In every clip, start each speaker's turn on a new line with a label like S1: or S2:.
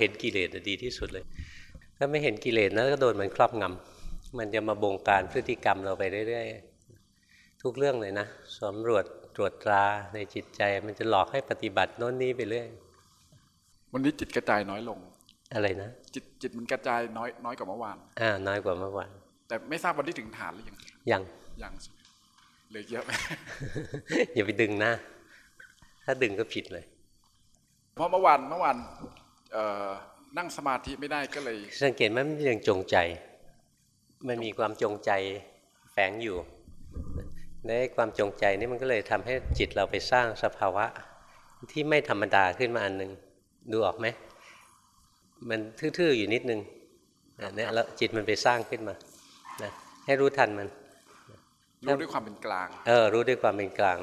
S1: เห็นกิเลสดีที่สุดเลย ถ้าไม่เห็นกิเลสนะก็โดนมันครอบงำมันจะมาบงการพฤติกรรมเราไปเรื่อยๆ ทุกเรื่องเลยนะสำรวจตรวจตราในจิตใจ มันจะหลอกให้ปฏิบัติโน้นนี้ไปเรื่อย
S2: วันนี้จิตกระจายน้อยลง
S1: อะไรนะ
S2: จิตจิตมันกระจายน้อยน้อยกว่าเมื่อวาน
S1: อ่า น้อยกว่าเมื่อวาน
S2: แต่ไม่ทราบวันนี้ถึงฐานหรือยัง
S1: ยัง
S2: ยังใช่ไหมเหลือเยอะไหม
S1: อย่าไปดึงนะ ถ้าดึงก็ผิดเลย
S2: เพราะเมื่อวานเมื่อวานเอ่อ นั่งสมาธิไม่ได้ก็เลย
S1: สังเกตไหมมันยังจงใจ มันมีความจงใจแฝงอยู่ในความจงใจนี่มันก็เลยทำให้จิตเราไปสร้างสภาวะ ที่ไม่ธรรมดาขึ้นมาอันหนึ่งดูออกไหมมันทื่อๆอยู่นิดนึงอันนี้แล้วจิตมันไปสร้างขึ้นมานะให้รู้ทันมัน
S2: รู้ด้วยความเป็นกลาง
S1: เออรู้ด้วยความเป็นกลาง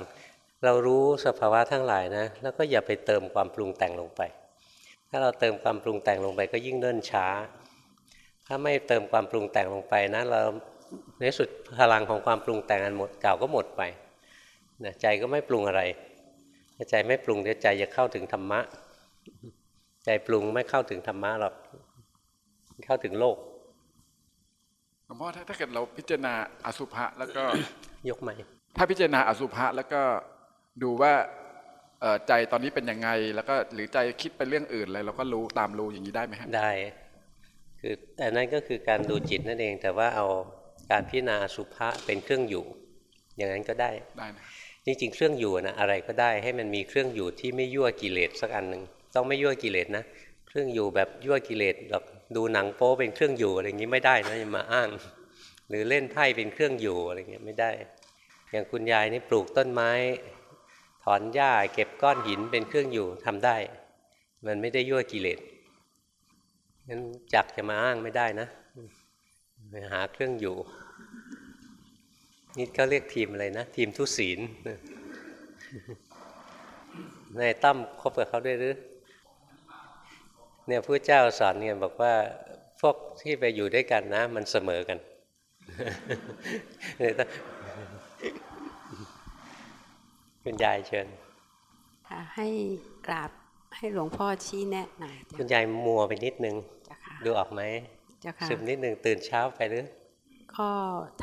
S1: เรารู้สภาวะทั้งหลายนะ แล้วก็อย่าไปเติมความปรุงแต่งลงไป ถ้าเราเติมความปรุงแต่งลงไปก็ยิ่งเนิ่นช้า ถ้าไม่เติมความปรุงแต่งลงไปนะเราในสุดพลังของความปรุงแต่งอันหมดเก่าก็หมดไปนะใจก็ไม่ปรุงอะไรถ้าใจไม่ปรุงเดี๋ยวใจจะเข้าถึงธรรมะ ใจปรุงไม่เข้าถึงธรรมะหรอกเข้าถึงโลก
S2: หลวงพ่อถ้าถ้าเกิดเราพิจารณาอสุภะแล้วก็
S1: ยกใหม่
S2: ถ้าพิจารณาอสุภะแล้วก็ดูว่าเอ่อ ใจตอนนี้เป็นยังไง แล้วก็หรือใจคิดไปเรื่องอื่นอะไรเราก็รู้ตามรู้อย่างนี้ได้ไหมฮะ
S1: ได้ คือแต่นั่นก็คือการดูจิตนั่นเอง แต่ว่าเอาการพิจารณาอสุภะเป็นเครื่องอยู่ อย่างนั้นก็ได้
S2: ได้นะ
S1: จริงๆเครื่องอยู่นะอะไรก็ได้ให้มันมีเครื่องอยู่ที่ไม่ยั่วกิเลสสักอันหนึ่งต้องไม่ยั่วกิเลสนะเครื่องอยู่แบบยั่วกิเลสแบบดูหนังโป๊เป็นเครื่องอยู่อะไรอย่างนี้ไม่ได้นะอย่ามาอ้าง หรือเล่นไพ่เป็นเครื่องอยู่อะไรเงี้ยไม่ได้ อย่างคุณยายนี่ปลูกต้นไม้ ถอนหญ้าเก็บก้อนหินเป็นเครื่องอยู่ทำได้ มันไม่ได้ยั่วกิเลสงั้นจักจะมาอ้างไม่ได้นะไปหาเครื่องอยู่ นี่เขาเรียกทีมอะไรนะ ทีมทุศีลนายตั้มคบกับเขาด้วยหรือเนี่ยพระเจ้าสอนเนี่ยบอกว่าพวกที่ไปอยู่ด้วยกันนะ มันเสมอกันนายต้ คุณยายเชิญ
S3: ค่ะให้กราบให้หลวงพ่อชี้แนะหน่อย
S1: คุณยายมัวไปนิดนึง
S3: เจ้าค่ะ
S1: ดูออกไหม
S3: เจ้าค่ะ
S1: ซึมนิดนึงตื่นเช้าไปหรือ
S3: ก็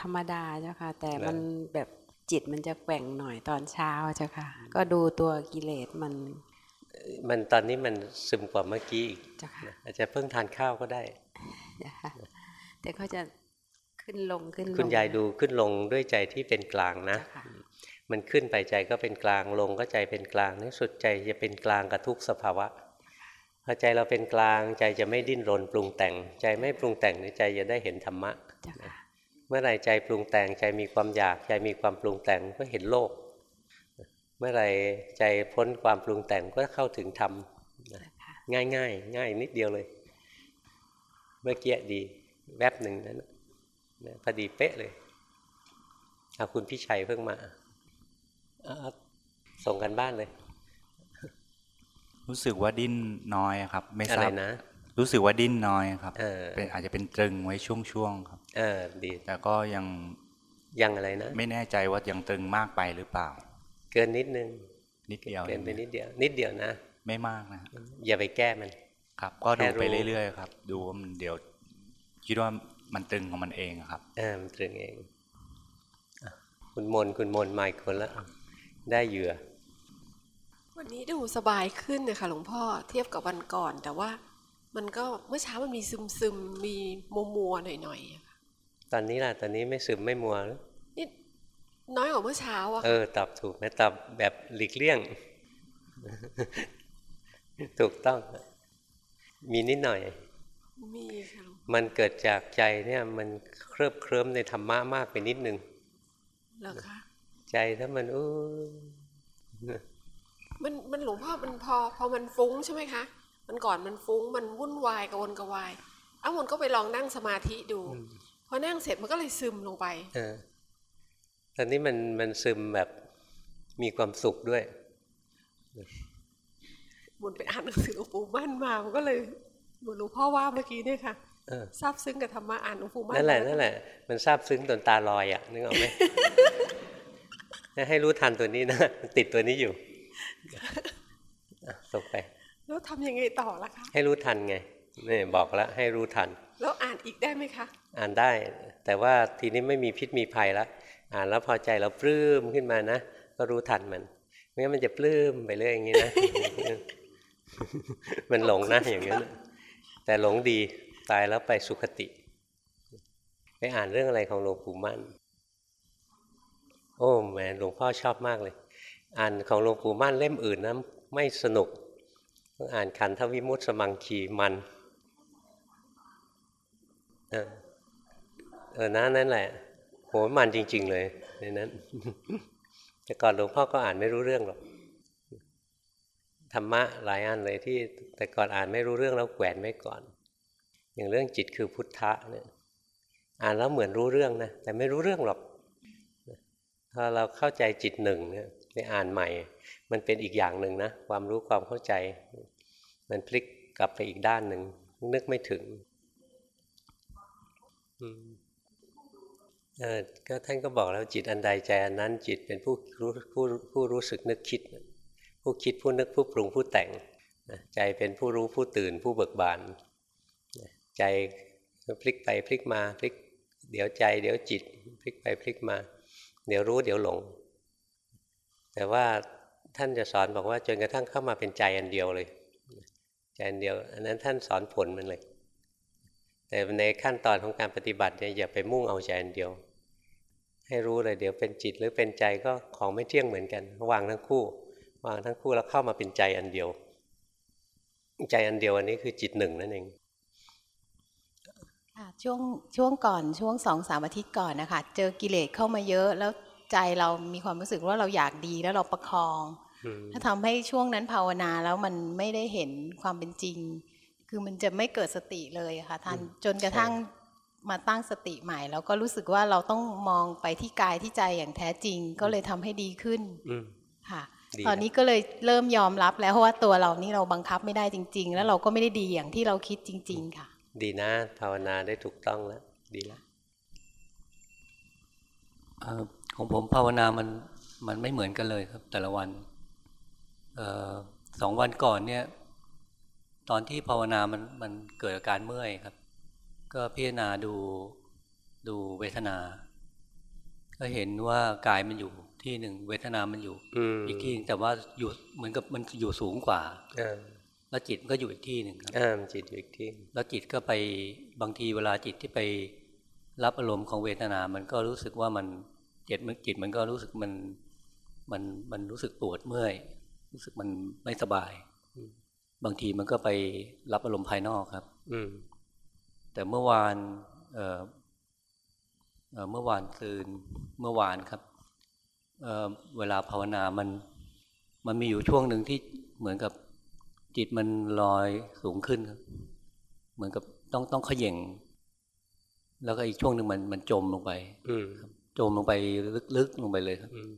S3: ธรรมดาเจ้าค่ะ แต่
S1: เหรอ
S3: มันแบบจิตมันจะแกว่งหน่อยตอนเช้าเจ้าค่ะ ก็ดูตัวกิเลสมัน
S1: มันตอนนี้มันซึมกว่าเมื่อกี้อีก
S3: เจ้าค่ะ
S1: อาจจะเพิ่งทานข้าวก็ได้
S3: เจ้าค่ะแต่ก็จะขึ้นลงขึ้นลง
S1: คุณยายดูขึ้นลงด้วยใจที่เป็นกลางนะ
S3: เจ้าค่ะ
S1: มันขึ้นไปใจก็เป็นกลางลงก็ใจเป็นกลางในสุดใจจะเป็นกลางกับทุกสภาวะพอใจเราเป็นกลางใจจะไม่ดิ้นรนปรุงแต่ง ใจไม่ปรุงแต่งในใจจะได้เห็นธรรมะ
S3: เจ้าค่ะ
S1: เมื่อไหรใจปรุงแต่งใจมีความอยากใจมีความปรุงแต่งก็เห็นโลก เมื่อไหรใจพ้นความปรุงแต่งก็เข้าถึงธรรม
S3: เจ้าค่ะ
S1: ง่ายง่ายง่ายนิดเดียวเลย เมื่อกี้ดีแวบหนึ่งนั้นน่ะนะพอดีเป๊ะเลยเอาคุณพี่ชัยเพิ่งมาเอาเอา ส่งกันบ้านเลย
S4: รู้สึกว่าดิ้นน้อยครับ ไม่
S1: อะ
S4: ท
S1: ไร
S4: ราบ
S1: นะ
S4: รู้สึกว่าดิ้นน้อยครับ
S1: เออ
S4: เป็นอาจจะเป็นตรึงไว้ช่วงๆครับ
S1: เออดี
S4: แต่ก็ยัง
S1: ยังอะไรนะ
S4: ไม่แน่ใจว่ายังตรึงมากไปหรือเปล่า
S1: เกินนิดนึง
S4: นิดเดียว
S1: เกินไป
S4: เอง
S1: นิดเดียว นิดเดียวนะ
S4: ไม่มากนะ
S1: อย่าไปแก้มัน
S4: ครับ ก็
S1: แค่
S4: ดูไป
S1: รู้
S4: เรื่อยๆครับ ดูว่ามันเดี๋ยวคิดว่ามันตรึงของมันเองอะครับ
S1: เออมันตรึงเองอะคุณมนคุณมนมาอีกคนละ ได้เหยื่อ
S5: วันนี้ดูสบายขึ้นนะคะหลวงพ่อเทียบกับวันก่อน แต่ว่ามันก็เมื่อเช้ามันมีซึมซึมๆมีมัวมัวๆหน่อยหน่อยๆอะค่ะ
S1: ตอนนี้ล่ะตอนนี้ไม่ซึมไม่มัวหรือ
S5: นี่น้อยกว่าเมื่อเช้าอะ
S1: เอ
S5: ค่ะ
S1: อตอบถูกนะตอบแบบหลีกเลี่ยง ถูกต้องมีนิดหน่อย
S5: มีค่ะหลวง
S1: มันเกิดจากใจเนี่ยมันเคลิบเคลิ้มในธรรมะมากไปนิดนึง
S5: เหรอคะ
S1: ใจถ้ามันอู้
S5: มันมันหลวงพ่อมันพอ พอมันฟุ้งใช่ไหมคะมันก่อนมันฟุ้งมันวุ่นวายกระวนกระวายเอ้ามันก็ไปลองนั่งสมาธิดูพอนั่งเสร็จมันก็เลยซึมลงไป
S1: เออตอนนี้มันมันซึมแบบมีความสุขด้วย
S5: มันไปอ่านหนังสือหลวงปู่มั่นมา มันก็เลยเหมือนหลวงพ่อว่าเมื่อกี้เนี่ยค่ะ
S1: เออ
S5: ซาบซึ้งกับธรรมะอ่านหลวงปู่มั่น
S1: นั่นแหละ
S5: มา
S1: นั่นแหละมันซาบซึ้งจนตาลอยอะนึกออกไหม ให้รู้ทันตัวนี้นะติดตัวนี้อยู่อะส่งไป
S5: แล้วทำยังไงต่อล่ะคะ
S1: ให้รู้ทันไงนี่บอกแล้วให้รู้ทัน
S5: แล้วอ่านอีกได้ไหมคะ
S1: อ่านได้ แต่ว่าทีนี้ไม่มีพิษมีภัยแล้วอ่านแล้วพอใจเราปลื้มขึ้นมานะก็รู้ทันมันไม่งั้นมันจะปลื้มไปเรื่อยอย่างนี้นะมันหลงนะอย่างนั้นน่ะแต่หลงดีตายแล้วไปสุคติ ไปอ่านเรื่องอะไรของหลวงปู่มั่น โอ้แหมหลวงพ่อชอบมากเลย อ่านของหลวงปู่มั่นเล่มอื่นนะไม่สนุก อ่านขันธวิมุตสมังคีมันเออเออนะนั่นแหละโหมันจริง ๆ เลยในนั้นแต่ก่อนหลวงพ่อก็อ่านไม่รู้เรื่องหรอกธรรมะหลายอันเลยที่แต่ก่อนอ่านไม่รู้เรื่องแล้วแขวนไว้ก่อน อย่างเรื่องจิตคือพุทธะเนี่ยอ่านแล้วเหมือนรู้เรื่องนะแต่ไม่รู้เรื่องหรอก ถ้าเราเข้าใจจิตหนึ่งเนี่ยไปอ่านใหม่ มันเป็นอีกอย่างหนึ่งนะความรู้ความเข้าใจ มันพลิกกลับไปอีกด้านหนึ่งนึกไม่ถึงเออก็ท่านก็บอกแล้วจิตอันใดใจอันนั้น จิตเป็นผู้รู้ผู้ผู้รู้สึกนึกคิด ผู้คิดผู้นึกผู้ปรุงผู้แต่งนะใจเป็นผู้รู้ผู้ตื่นผู้เบิกบานใจพลิกไปพลิกมาพลิก เดี๋ยวใจ เดี๋ยวจิต พลิกไปพลิกมา เดี๋ยวรู้เดี๋ยวหลง แต่ว่าท่านจะสอนบอกว่าจนกระทั่งเข้ามาเป็นใจอันเดียวเลย ใจอันเดียว อันนั้นท่านสอนผลมันเลย แต่ในขั้นตอนของการปฏิบัติเนี่ยอย่าไปมุ่งเอาใจอันเดียว ให้รู้เลยเดี๋ยวเป็นจิตหรือเป็นใจก็ของไม่เที่ยงเหมือนกันวางทั้งคู่วางทั้งคู่แล้วเข้ามาเป็นใจอันเดียว ใจอันเดียวอันนี้คือจิตหนึ่งนั่นเอง
S6: ช่วงช่วงก่อนช่วงสองสามอาทิตย์ก่อนนะคะเจอกิเลสเข้ามาเยอะแล้วใจเรามีความรู้สึกว่าเราอยากดีแล้วเราประคอง
S1: อืม
S6: ถ้าทำให้ช่วงนั้นภาวนาแล้วมันไม่ได้เห็นความเป็นจริง คือมันจะไม่เกิดสติเลยอะค่ะท่านจนกระทั่งมาตั้งสติใหม่ แล้วก็รู้สึกว่าเราต้องมองไปที่กายที่ใจอย่างแท้จริง ก็เลยทำให้ดีขึ้น
S1: อืม
S6: ค่ะ
S1: ดี
S6: ตอนนี้ก็เลยเริ่มยอมรับแล้วว่าตัวเรานี่เราบังคับไม่ได้จริง ๆ แล้วเราก็ไม่ได้ดีอย่างที่เราคิดจริง ๆ ค่ะ
S1: ดีนะ ภาวนาได้ถูกต้องแล้ว ดีแล้ว
S7: เอ่อของผมภาวนามันมันไม่เหมือนกันเลยครับ แต่ละวันเออสองวันก่อนเนี่ย ตอนที่ภาวนามันมันเกิดอาการเมื่อยครับ ก็พิจารณาดูดูเวทนา ก็เห็นว่ากายมันอยู่ที่หนึ่งเวทนามันอยู่
S1: อืม
S7: อีกที่หนึ่งแต่ว่าอยู่เหมือนกับมันอยู่สูงกว่า
S1: อ่า
S7: แล้วจิตก็อยู่อีกที่หนึ่งครับ
S1: อ่ามจิตอยู่อีกที่
S7: แล้วจิตก็ไปบางทีเวลาจิตที่ไปรับอารมณ์ของเวทนา มันก็รู้สึกว่ามันจิตมันจิตมันก็รู้สึกมันมันมันรู้สึกปวดเมื่อย รู้สึกมันไม่สบาย บางทีมันก็ไปรับอารมณ์ภายนอกครับ
S1: อืม
S7: แต่เมื่อวานเอ่อเอ่อเมื่อวานคืนเมื่อวานครับเอ่อเวลาภาวนามัน มันมีอยู่ช่วงหนึ่งที่เหมือนกับ จิตมันลอยสูงขึ้นครับเหมือนกับต้องต้องเขย่ง แล้วก็อีกช่วงหนึ่งมันมันจมลงไป
S1: อืม
S7: จมลงไปลึกๆลงไปเลยครับ
S1: อืม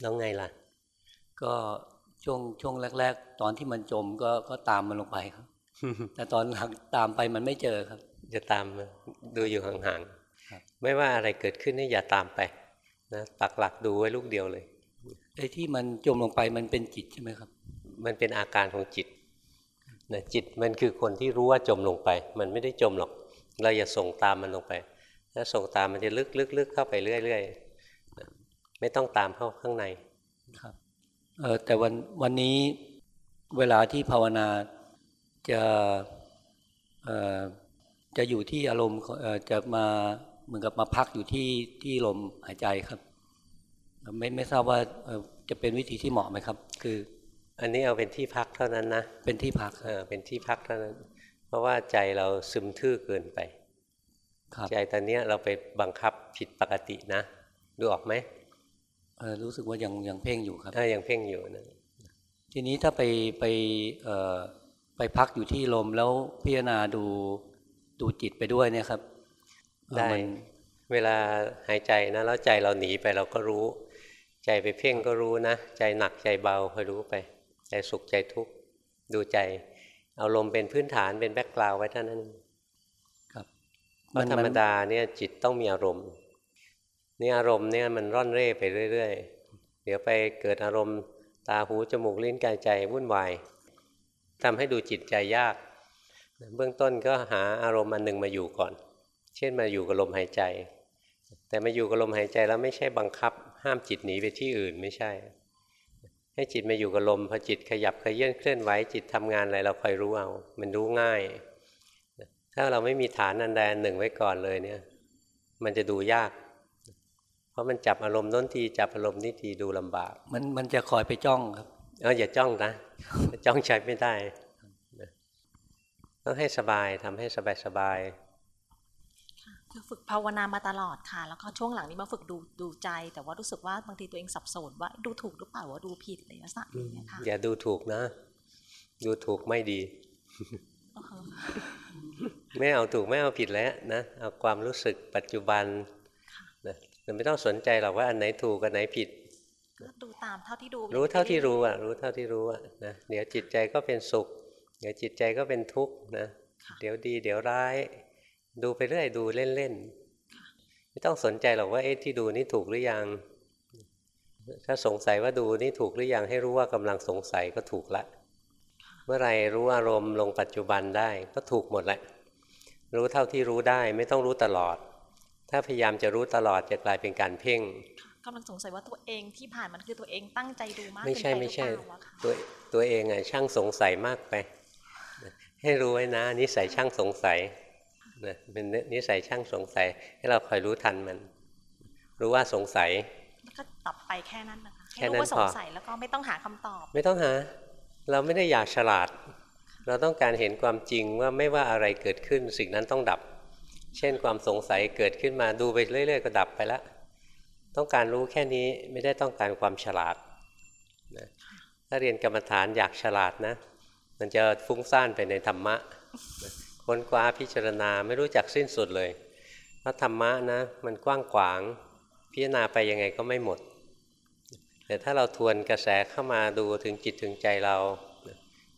S1: แล้วไงล่ะ
S7: ก็ช่วงช่วงแรก ๆ ตอนที่มันจมก็ก็ตามมันลงไปครับแต่ตอนหลังตามไปมันไม่เจอครับ
S1: จะตามมาดูอยู่ห่าง
S7: ครับ
S1: ๆไม่ว่าอะไรเกิดขึ้นนี่อย่าตามไปนะปักหลักดูไว้ลูกเดียวเลย
S7: ไอ้ที่มันจมลงไปมันเป็นจิตใช่ไหมครับ
S1: มันเป็นอาการของจิตนะจิตมันคือคนที่รู้ว่าจมลงไป มันไม่ได้จมหรอก เราอย่าส่งตามมันลงไปถ้าส่งตามมันจะลึกลึกลึกเข้าไปเรื่อยๆนะไม่ต้องตามเข้าข้างใน
S7: ครับเออแต่วันวันนี้เวลาที่ภาวนาจะเออจะอยู่ที่อารมณ์เออจะมาเหมือนกับมาพักอยู่ที่ที่ลมหายใจครับ ไม่ไม่ทราบว่าจะเป็นวิธีที่เหมาะไหมครับ คือ
S1: อันนี้เอาเป็นที่พักเท่านั้นนะ
S7: เป็นที่พัก
S1: เออเป็นที่พักเท่านั้น เพราะว่าใจเราซึมทื่อเกินไป
S7: ครับ
S1: ใจตอนเนี้ยเราไปบังคับผิดปกตินะ ดูออกไหม
S7: เอ่อรู้สึกว่ายังยังเพ่งอยู่ครับ
S1: ถ้ายังเพ่งอยู่นะ
S7: ทีนี้ถ้าไปไปเอ่อไปพักอยู่ที่ลมแล้วพิจารณาดูดูจิตไปด้วยเนี่ยครับเอ่อ
S1: ได้
S7: มัน
S1: เวลาหายใจนะแล้วใจเราหนีไปเราก็รู้ ใจไปเพ่งก็รู้นะ ใจหนักใจเบาคอยรู้ไป ใจสุขใจทุกข์ดูใจ เอาลมเป็นพื้นฐานเป็นแบ็กกราวไว้เท่านั้น
S7: ครับ
S1: เพราะธรรมดาเนี่ยจิตต้องมีอารมณ์นี่อารมณ์เนี่ยมันร่อนเร่ไปเรื่อย ๆ เดี๋ยวไปเกิดอารมณ์ตาหูจมูกลิ้นกายใจวุ่นวายทำให้ดูจิตใจยาก เบื้องต้นก็หาอารมณ์อันหนึ่งมาอยู่ก่อน เช่นมาอยู่กับลมหายใจ แต่มาอยู่กับลมหายใจแล้วไม่ใช่บังคับ ห้ามจิตหนีไปที่อื่นไม่ใช่ ให้จิตมาอยู่กับลมพอจิตขยับขยื่นเคลื่อนไหวจิตทำงานอะไรเราคอยรู้เอา มันรู้ง่าย ถ้าเราไม่มีฐานอันใดอันหนึ่งไว้ก่อนเลยเนี่ย มันจะดูยาก เพราะมันจับอารมณ์น้นทีจับอารมณ์นี้ทีดูลำบาก
S7: มันมันจะคอยไปจ้องครับ
S1: เอออย่าจ้องนะจ้องใช้ไม่ได้นะต้องให้สบายทำให้สบายสบาย
S8: คือ ฝึกภาวนามาตลอดค่ะ แล้วก็ช่วงหลังนี้มาฝึกดูดูใจ แต่ว่ารู้สึกว่าบางทีตัวเองสับสนว่าดูถูกหรือเปล่าว่าดูผิดอะไรลักษณะอย่างเงี้ยค่ะ
S1: อย่าดูถูกนะ ดูถูกไม่ดี
S8: เออ
S1: ไม่เอาถูกไม่เอาผิดแล้วนะเอาความรู้สึกปัจจุบันนะแต่ไม่ต้องสนใจหรอกว่าอันไหนถูกอันไหนผิด
S8: ก็ดูตามเท่าที่ดู
S1: รู้เท่าที่รู้อะ รู้เท่าที่รู้อะนะเดี๋ยวจิตใจก็เป็นสุข เดี๋ยวจิตใจก็เป็นทุกข์นะเดี๋ยวดี เดี๋ยวร้าย ดูไปเรื่อยดูเล่นๆไม่ต้องสนใจหรอกว่าเอ๊ะที่ดูนี่ถูกหรือยัง ถ้าสงสัยว่าดูนี่ถูกหรือยังให้รู้ว่ากำลังสงสัยก็ถูกละ เมื่อไหรรู้อารมณ์ลงปัจจุบันได้ก็ถูกหมดแหละ รู้เท่าที่รู้ได้ไม่ต้องรู้ตลอด ถ้าพยายามจะรู้ตลอดจะกลายเป็นการเพ่ง
S8: กำลังสงสัยว่าตัวเองที่ผ่านมันคือตัวเองตั้งใจดูมาก
S1: ไม่
S8: เกิน
S1: ใช่
S8: ไปห
S1: ไม่
S8: รือ
S1: ใช่
S8: เปล่าวะค่ะ
S1: ตัวตัวเองอะช่างสงสัยมากไป ให้รู้ไว้นะนิสัยช่างสงสัย นะเป็นนิสัยช่างสงสัย ให้เราคอยรู้ทันมัน รู้ว่าสงสัย
S8: แล้วก็ตับไปแค่นั้นนะคะ
S1: แค่
S8: ให้
S1: นั้
S8: รู้
S1: น
S8: ว่าส
S1: พ
S8: ง
S1: อ
S8: สัยแล้วก็ไม่ต้องหาคำตอบ
S1: ไม่ต้องหา เราไม่ได้อยากฉลาด เราต้องการเห็นความจริงว่าไม่ว่าอะไรเกิดขึ้นสิ่งนั้นต้องดับ เช่นความสงสัยเกิดขึ้นมาดูไปเรื่อย ๆ ก็ดับไปละต้องการรู้แค่นี้ไม่ได้ต้องการความฉลาดนะถ้าเรียนกรรมฐานอยากฉลาดนะ มันจะฟุ้งซ่านไปในธรรมะนะ ค้นคว้าพิจารณาไม่รู้จักสิ้นสุดเลยพระธรรมะนะมันกว้างขวาง พิจารณาไปยังไงก็ไม่หมด แต่ถ้าเราทวนกระแสเข้ามาดูถึงจิตถึงใจเรา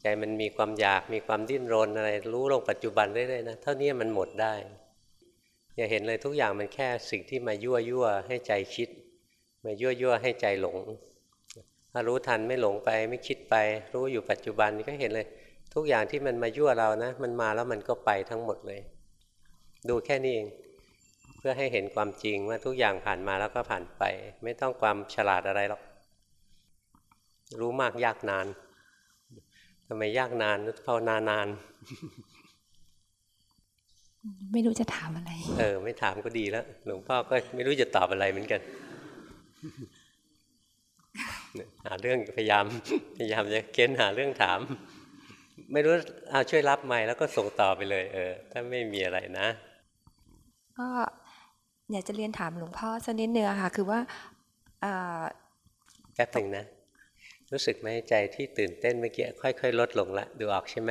S1: ใจมันมีความอยากมีความดิ้นรนอะไรรู้ลงปัจจุบันเรื่อยๆนะเท่านี้มันหมดได้อย่าเห็นเลยทุกอย่างมันแค่สิ่งที่มายั่วยั่วให้ใจคิด มายั่วยั่วให้ใจหลงถ้ารู้ทันไม่หลงไปไม่คิดไป รู้อยู่ปัจจุบันก็เห็นเลย ทุกอย่างที่มันมายั่วเรานะ มันมาแล้วมันก็ไปทั้งหมดเลย ดูแค่นี้เองเพื่อให้เห็นความจริงว่าทุกอย่างผ่านมาแล้วก็ผ่านไป ไม่ต้องความฉลาดอะไรหรอกรู้มากยากนานทำไมยากนานภาวนานาน
S9: ไม่รู้จะถามอะไร
S1: เออ ไม่ถามก็ดีแล้วหลวงพ่อก็ไม่รู้จะตอบอะไรเหมือนกันเนี่ยหาเรื่องพยายามพยายามจะเค้นหาเรื่องถาม ไม่รู้เอาช่วยรับไม้แล้วก็ส่งต่อไปเลย เออ ถ้าไม่มีอะไรนะ
S9: ก็อยากจะเรียนถามหลวงพ่อสักนิดนึงอะค่ะ คือว่าเอ่อ
S1: แป๊บหนึ่งนะ รู้สึกไหมใจที่ตื่นเต้นเมื่อกี้ค่อย ๆ ลดลงละดูออกใช่ไหม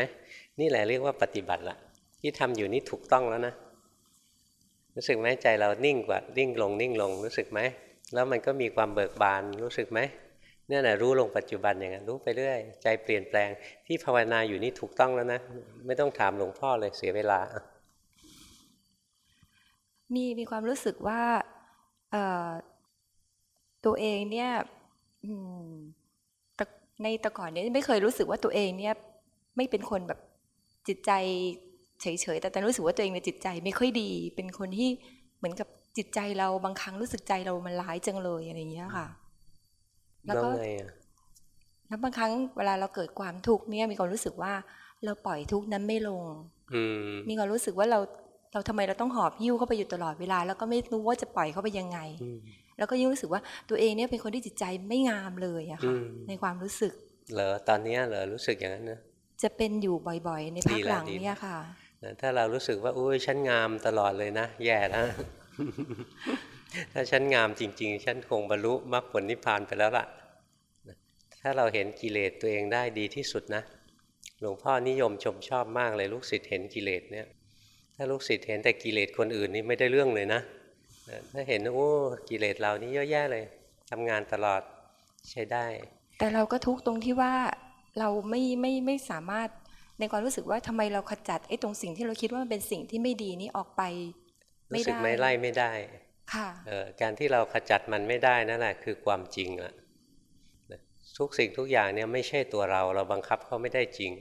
S1: นี่แหละเรียกว่าปฏิบัติละที่ทำอยู่นี่ถูกต้องแล้วนะรู้สึกไหมใจเรานิ่งกว่านิ่งลงนิ่งลงรู้สึกไหมแล้วมันก็มีความเบิกบานรู้สึกไหม เนี่ยนะรู้ลงปัจจุบันอย่างนั้นรู้ไปเรื่อย ใจเปลี่ยนแปลงที่ภาวนาอยู่นี่ถูกต้องแล้วนะ ไม่ต้องถามหลวงพ่อเลยเสียเวลา
S9: มีมีความรู้สึกว่าตัวเองเนี่ยในแต่ก่อนเนี่ยไม่เคยรู้สึกว่าตัวเองเนี่ยไม่เป็นคนแบบจิตใจเฉยๆแต่แต่รู้สึกว่าตัวเองเนี่ยจิตใจไม่ค่อยดี เป็นคนที่เหมือนกับจิตใจเราบางครั้งรู้สึกใจเรามันร้ายจังเลยอะไรอย่างเงี้ยค่ะ แล้ว
S1: แล้ว
S9: ก็
S1: ไงอะ
S9: แล้วบางครั้งเวลาเราเกิดความทุกข์เนี่ยมีความรู้สึกว่าเราปล่อยทุกข์นั้นไม่ลง
S1: อืม
S9: มีความรู้สึกว่าเราเราทำไมเราต้องหอบหิ้วเข้าไปอยู่ตลอดเวลา แล้วก็ไม่รู้ว่าจะปล่อยเข้าไปยังไง
S1: อืม
S9: แล้วก็ยิ่งรู้สึกว่าตัวเองเนี่ยเป็นคนที่จิตใจไม่งามเลยอะค่ะ
S1: อืม
S9: ในความรู้สึก
S1: เหรอตอนเนี้ยเหรอรู้สึกอย่างนั้นนะ
S9: จะเป็นอยู่บ่อยๆ ในภา
S1: ดี
S9: ค
S1: แล้ว
S9: หลัง
S1: ดี
S9: เนี่ยค่ะ
S1: นะถ้าเรารู้สึกว่าอุ้ยฉันงามตลอดเลยนะ แย่แล้ว ถ้าฉันงามจริง ๆ ฉันคงบรรลุมรรคผลนิพพานไปแล้วล่ะนะถ้าเราเห็นกิเลสตัวเองได้ดีที่สุดนะ หลวงพ่อนิยมชมชอบมากเลยลูกศิษย์เห็นกิเลสเนี่ย ถ้าลูกศิษย์เห็นแต่กิเลสคนอื่นนี่ไม่ได้เรื่องเลยนะนะถ้าเห็นโอ้กิเลสเรานี่เยอะแยะเลยทำงานตลอดใช้ได้
S9: แต่เราก็ทุกข์ตรงที่ว่าเราไม่ไม่ไม่สามารถในความรู้สึกว่าทำไมเราขจัดไอ้ตรงสิ่งที่เราคิดว่ามันเป็นสิ่งที่ไม่ดีนี้ออกไป ไม่
S1: รู้สึก
S9: ได้
S1: ไหม่ไล่ไม่ได้
S9: ค่ะ
S1: เอ่อ การที่เราขจัดมันไม่ได้นั่นแหละคือความจริงละนะทุกสิ่งทุกอย่างเนี่ยไม่ใช่ตัวเราเราบังคับเขาไม่ได้จริง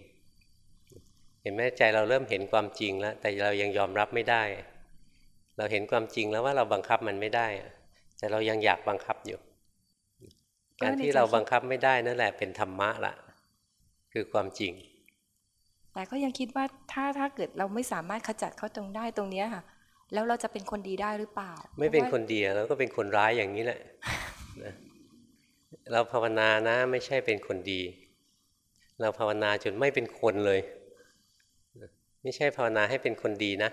S1: เห็นไหมใจเราเริ่มเห็นความจริงแล้ว แต่เรายังยอมรับไม่ได้ เราเห็นความจริงแล้วว่าเราบังคับมันไม่ได้อะแต่เรายังอยากบังคับอยู่ การที่เราบังคับไม่ได้นั่นแหละเป็นธรรมะละคือความจริง
S9: แต่ก็ยังคิดว่าถ้าถ้าเกิดเราไม่สามารถขจัดเขาตรงได้ตรงเนี้ยค่ะ แล้วเราจะเป็นคนดีได้หรือเปล่า
S1: ไม่เป็นคนดีเราก็เป็นคนร้ายอย่างนี้แหละเราภาวนานะ ไม่ใช่เป็นคนดี เราภาวนาจนไม่เป็นคนเลย ไม่ใช่ภาวนาให้เป็นคนดีนะ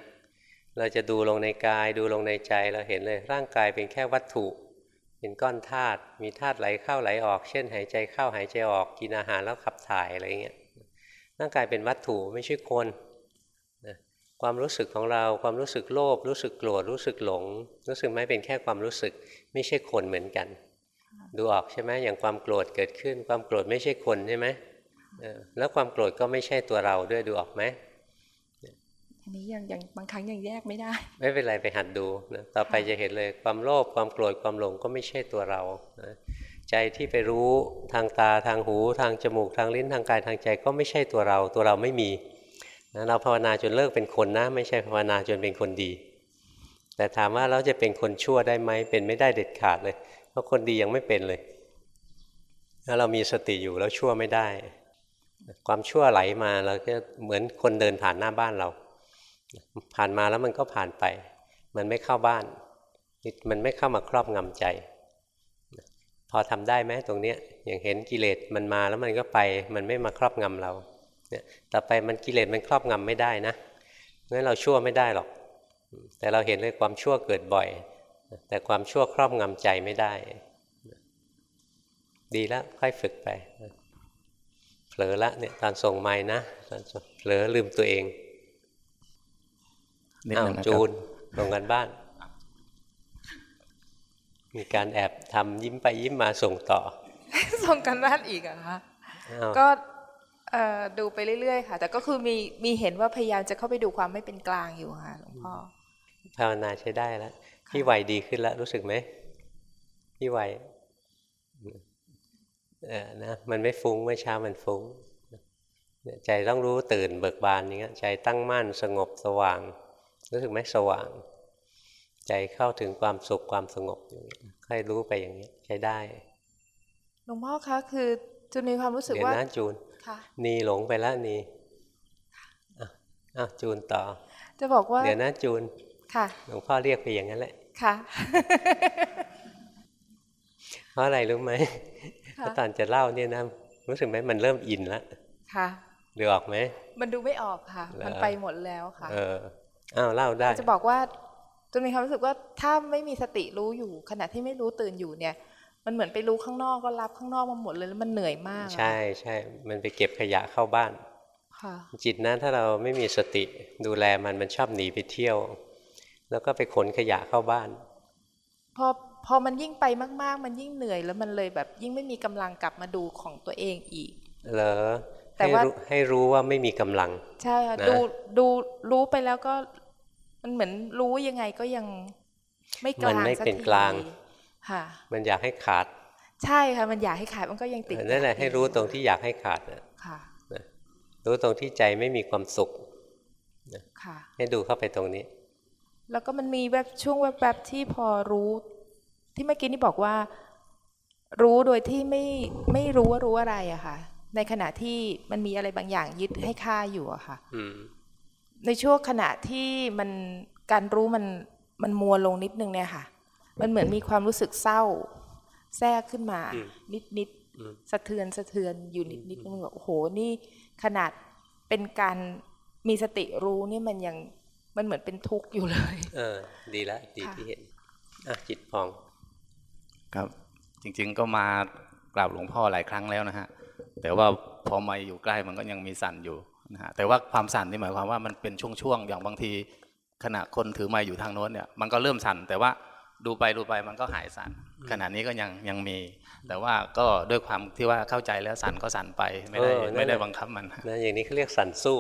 S1: เราจะดูลงในกาย ดูลงในใจเราเห็นเลย ร่างกายเป็นแค่วัตถุ เป็นก้อนธาตุมีธาตุไหลเข้าไหลออก เช่น หายใจเข้าหายใจออกกินอาหารแล้วขับถ่ายอะไรเงี้ยร่างกายเป็นวัตถุไม่ใช่คน ความรู้สึกของเราความรู้สึกโลภรู้สึกโกรธรู้สึกหลง รู้สึกไหมเป็นแค่ความรู้สึกไม่ใช่คนเหมือนกัน ดูออกใช่ไหมอย่างความโกรธเกิดขึ้น ความโกรธไม่ใช่คนใช่ไหมเออแล้วความโกรธก็ไม่ใช่ตัวเราด้วยดูออกไหม
S9: อันนี้ยังยังบางครั้งยังแยกไม่ได้
S1: ไม่เป็นไรไปหัดดูนะต่อไปจะเห็นเลยความโลภความโกรธความหลงก็ไม่ใช่ตัวเรานะใจที่ไปรู้ทางตาทางหู ทางจมูกทางลิ้นทางกายทางใจก็ไม่ใช่ตัวเรา ตัวเราไม่มี นะเราภาวนาจนเลิกเป็นคนนะ ไม่ใช่ภาวนาจนเป็นคนดี แต่ถามว่าเราจะเป็นคนชั่วได้ไหมเป็นไม่ได้เด็ดขาดเลย เพราะคนดียังไม่เป็นเลยถ้าเรามีสติอยู่แล้วชั่วไม่ได้ ความชั่วไหลมาเราก็เหมือนคนเดินผ่านหน้าบ้านเรา ผ่านมาแล้วมันก็ผ่านไป มันไม่เข้าบ้าน มันไม่เข้ามาครอบงำใจ พอทำได้ไหมตรงเนี้ยอย่างเห็นกิเลสมันมาแล้วมันก็ไป มันไม่มาครอบงำเรา เนี่ยต่อไปมันกิเลสมันครอบงำไม่ได้นะงั้นเราชั่วไม่ได้หรอก แต่เราเห็นเลยความชั่วเกิดบ่อย แต่ความชั่วครอบงำใจไม่ได้ ดีแล้วค่อยฝึกไปเผลอละเนี่ยตอนส่งไม้นะตอนส่งเผลอลืมตัวเอง
S10: นิด
S1: อ้าว
S10: นึงนะครับ
S1: จูนลงกันบ้าน มีการแอบทำยิ้มไปยิ้มมาส่งต่อ
S11: ส่งกันบ้านอีกเหรอะคะ
S1: อ้าว
S11: ก็เอ่อ ดูไปเรื่อย ๆ ค่ะ แต่ก็คือมีมีเห็นว่าพยายามจะเข้าไปดูความไม่เป็นกลางอยู่ค่ะหลวงพ่อ
S1: ภาวนาใช้ได้แล้วพี่ไหวดีขึ้นแล้วรู้สึกไหมพี่ไหวเออนะมันไม่ฟุ้งเมื่อเช้ามันฟุ้งเนี่ยใจต้องรู้ตื่นเบิกบานอย่างเงี้ยใจตั้งมั่นสงบสว่าง รู้สึกไหมสว่าง ใจเข้าถึงความสุขความสงบอย่างเงี้ยค่อยรู้ไปอย่างเงี้ยใช้ได้
S11: หลวงพ่อคะคือจะมีความรู้สึก
S1: เดี๋ยว
S11: ว่า
S1: นะจูน
S11: ค่ะ
S1: นีหลงไปแล้วนีอะอะจูนต่อ
S11: จะบอกว่า
S1: เดี๋ยวนะจูน
S11: ค่ะ
S1: หลวงพ่อเรียกไปอย่างนั้นแหละ
S11: ค่ะ
S1: เพราะอะไรรู้ไหม
S11: ค่ะ
S1: เพราะตอนจะเล่าเนี่ยนะรู้สึกไหมมันเริ่มอินแล้ว
S11: ค่ะ
S1: ดูออกไหม
S11: มันดูไม่ออกค่ะ
S1: เหรอ
S11: มันไปหมดแล้วค่ะ
S1: เอออ้าวเล่าได้
S11: จะบอกว่าจะมีความรู้สึกว่าถ้าไม่มีสติรู้อยู่ ขณะที่ไม่รู้ตื่นอยู่เนี่ย มันเหมือนไปรู้ข้างนอกก็รับข้างนอกมาหมดเลยแล้วมันเหนื่อยมากอะ
S1: ใช่ใช่มันไปเก็บขยะเข้าบ้าน
S11: ค่ะ
S1: จิตนะถ้าเราไม่มีสติดูแลมันมันชอบหนีไปเที่ยว แล้วก็ไปขนขยะเข้าบ้าน
S11: พอพอมันยิ่งไปมาก ๆ มันยิ่งเหนื่อยแล้วมันเลยแบบยิ่งไม่มีกำลังกลับมาดูของตัวเองอีก
S1: เหรอ
S11: แต่
S1: ให้
S11: ว่า
S1: รู้ให้รู้ว่าไม่มีกำลัง
S11: ใช่ค่ะ
S1: นะ
S11: ดูดูรู้ไปแล้วก็ มันเหมือนรู้ยังไงก็ยังไม่ก
S1: มัน
S11: ลาง
S1: ไม่
S11: สัก
S1: เป็น
S11: ที
S1: กลาง
S11: ค่ะ
S1: มันอยากให้ขาด
S11: ใช่ค่ะมันอยากให้ขายมันก็ยังติด
S1: เออนั่นแหละให้รู้ตรงที่อยากให้ขาดนะ
S11: ค่ะ
S1: นะรู้ตรงที่ใจไม่มีความสุข
S11: ค่ะ
S1: ให้ดูเข้าไปตรงนี้
S11: แล้วก็มันมีแบบช่วงแวบๆที่พอรู้ ที่เมื่อกี้นี่บอกว่า รู้โดยที่ไม่ไม่รู้ว่ารู้อะไรอะค่ะ ในขณะที่มันมีอะไรบางอย่างยึดให้ค่าอยู่อะค่ะ
S1: อืม
S11: ในช่วงขณะที่มันการรู้มันมันมัวลงนิดนึงเนี่ยค่ะ มันเหมือนมีความรู้สึกเศร้า แทรกขึ้นมา
S1: อืม
S11: นิดนิด
S1: อืม
S11: สะเทือนสะเทือนอยู่นิดนิดนึงแบบโอ้โหนี่ขนาดเป็นการมีสติรู้นี่มันยังมันเหมือนเป็นทุกข์อยู่เลย
S1: เออ ดีแล้วดี
S11: ค่ะ
S1: ที่เห็นอะจิตพอง
S10: ครับ จริง ๆก็มากราบหลวงพ่อหลายครั้งแล้วนะฮะ แต่ว่าพอมาอยู่ใกล้มันก็ยังมีสั่นอยู่นะฮะแต่ว่าความสั่นนี่หมายความว่ามันเป็นช่วงๆอย่างบางทีขณะคนถือไม้อยู่ทางโน้นเนี่ยมันก็เริ่มสั่นแต่ว่า ดูไปดูไปมันก็หายสั่นขณะนี้ก็ยังยังมี แต่ว่าก็ด้วยความที่ว่าเข้าใจแล้วสั่นก็สั่นไปไม่ได้
S1: เออนั่นแหละ
S10: ไม่ได้บังคับมัน
S1: นะอย่างนี้เขาเรียกสั่นสู้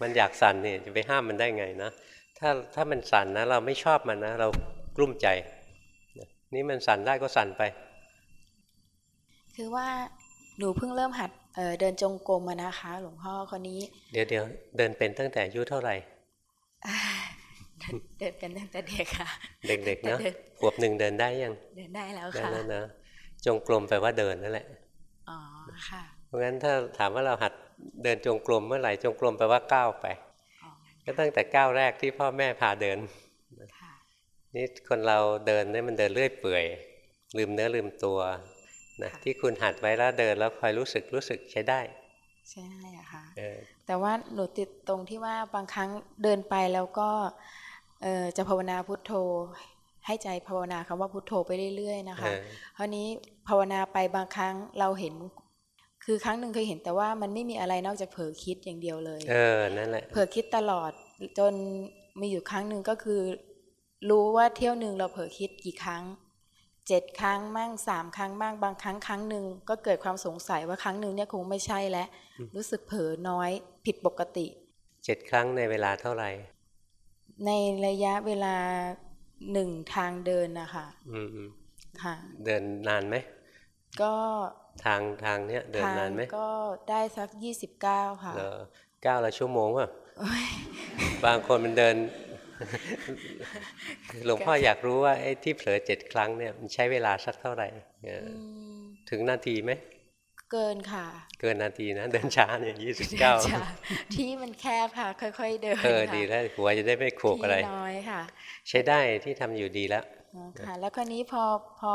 S1: มันอยากสั่นเนี่ยจะไปห้ามมันได้ไงนะถ้าถ้ามันสั่นนะ เราไม่ชอบมันนะเรากลุ้มใจนะนี่มันสั่นได้ก็สั่นไป
S12: คือว่าหนูเพิ่งเริ่มหัดเอ่อเดินจงกรมมานะคะ หลวงพ่อคนนี้
S1: เดี๋ยวเดี๋ยวเดินเป็นตั้งแต่อายุเท่าไหร่
S12: อ่า เดินเป็นตั้งแต่เด็กค่ะ
S1: เด็กๆเนาะ
S12: ดิ
S1: ขวบหนึ่งเดินได้ยัง
S12: เดินได้แล้ว
S1: ได้
S12: ค่ะ
S1: แล้วนะจงกรมแปลว่าเดินนั่นแหละ
S12: อ๋อค่ะ
S1: เพราะงั้นถ้าถามว่าเราหัดเดินจงกรมเมื่อไหร่จงกรมแปลว่าก้าวไป ก็ตั้งแต่ก้าวแรกที่พ่อแม่พาเดิน นี่คนเราเดินเนี่ยมันเดินเรื่อยเปื่อย ลืมเนื้อลืมตัวนะที่คุณหัดไว้แล้วเดินแล้วคอยรู้สึกรู้สึกใช้ได้
S12: ใช่อะค่ะ
S1: เออ
S12: แต่ว่าหนูติดตรงที่ว่าบางครั้งเดินไปแล้วก็ เอ่อจะภาวนาพุทโธ ให้ใจภาวนาคำว่าพุทโธไปเรื่อยๆนะคะ
S1: เออ
S12: คราวนี้ภาวนาไปบางครั้งเราเห็น คือครั้งหนึ่งเคยเห็นแต่ว่ามันไม่มีอะไรนอกจากเผลอคิดอย่างเดียวเลย
S1: เออนั่นแหละ
S12: เผลอคิดตลอดจนมีอยู่ครั้งหนึ่งก็คือ รู้ว่าเที่ยวหนึ่งเราเผลอคิดกี่ครั้งเจ็ดครั้งมั่งสามครั้งมั่งบางครั้งครั้งหนึ่งก็เกิดความสงสัยว่าครั้งหนึ่งเนี่ยคงไม่ใช่แล้ว
S1: อืม
S12: รู้สึกเผลอน้อยผิดปกติ
S1: เจ็ดครั้งในเวลาเท่าไหร่
S12: ในระยะเวลาหนึ่งทางเดินนะคะ
S1: อืมอืม
S12: ค่ะ
S1: เดินนานไหม
S12: ก็
S1: ทางทางเนี้ยเดิน
S12: ทาง
S1: นานไหม
S12: ก็ได้สักยี่สิบเก้าค่ะ
S1: เหรอเก้าละชั่วโมงอะ
S12: โอ้ย
S1: บางคนมันเดิน หลวงพ่ออยากรู้ว่าไอ้ที่เผลอเจ็ดครั้งเนี่ยมันใช้เวลาสักเท่าไหร่เอออถึงนาทีไหม
S12: เกินค่ะ
S1: เกินนาทีนะ เดินช้าเนี่ยยี่สิบเก้า
S12: จ้ะที่มันแคบค่ะ ค่อย ๆ เดิน
S1: เออ
S12: ค่ะ
S1: ดีแล้วหัวจะได้ไม่โขกอะไร
S12: ที่น้อยค่ะ
S1: ใช้ได้ที่ทำอยู่ดีแล้ว
S12: อ๋อค่ะ แล้วคราวนี้พอพอ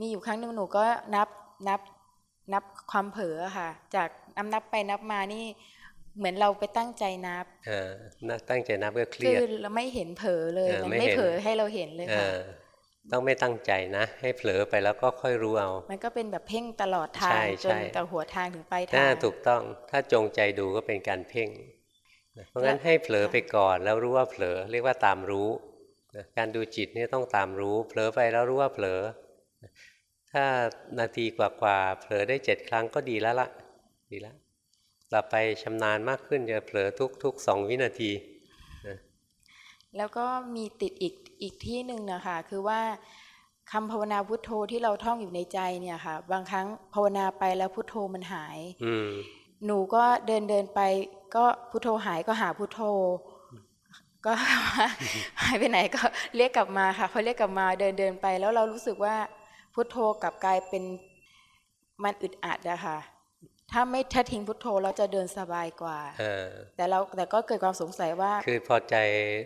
S12: มีอยู่ครั้งหนึ่งหนูก็นับนับนับความเผลอค่ะ จากนับนับไปนับมานี่เหมือนเราไปตั้งใจนับ
S1: เออนับตั้งใจนับก็เครี
S12: คื
S1: ย
S12: อ
S1: ด
S12: เราไม่เห็นเผลอเลย
S1: เออ
S12: มัน
S1: ไม่
S12: ไม่
S1: เห็น
S12: เผลอให้เราเห็นเลย
S1: เอ
S12: ค่ะ
S1: อ ต้องไม่ตั้งใจนะ ให้เผลอไปแล้วก็ค่อยรู้เอา
S12: มันก็เป็นแบบเพ่งตลอดทาง
S1: ใช่
S12: จน
S1: ใช่
S12: แต่หัวทางถึงปลายทา
S1: ถ้างถูกต้องถ้าจงใจดูก็เป็นการเพ่งนะเพราะงั้น
S12: และ
S1: ให้เผลอไปก่อนแล้วรู้ว่าเผลอ เรียกว่าตามรู้นะการดูจิตเนี่ยต้องตามรู้ เผลอไปแล้วรู้ว่าเผลอ ถ้านาทีกว่าๆเผลอได้เจ็ดครั้งก็ดีแล้วละดีแล้วต่อไปชำนาญมากขึ้นจะเผลอทุกทุกๆสองวินาทีนะ
S12: แล้วก็มีติดอีก อีกที่หนึ่งนะคะคือว่าคำภาวนาพุทโธที่เราท่องอยู่ในใจเนี่ยค่ะ บางครั้งภาวนาไปแล้วพุทโธมันหาย
S1: อืม
S12: หนูก็เดินเดินไป ก็พุทโธหายก็หาพุทโธ ก็ว่าหายไปไหนก็เรียกกลับมาค่ะพอเรียกกลับมาเดินเดินไป แล้วเรารู้สึกว่าพุทโธกลับกลายเป็นมันอึดอัดอะค่ะ ถ้าไม่ถ้าทิ้งพุทโธเราจะเดินสบายกว่า
S1: เออ
S12: แต่เราแต่ก็เกิดความสงสัยว่า
S1: คือพอใจ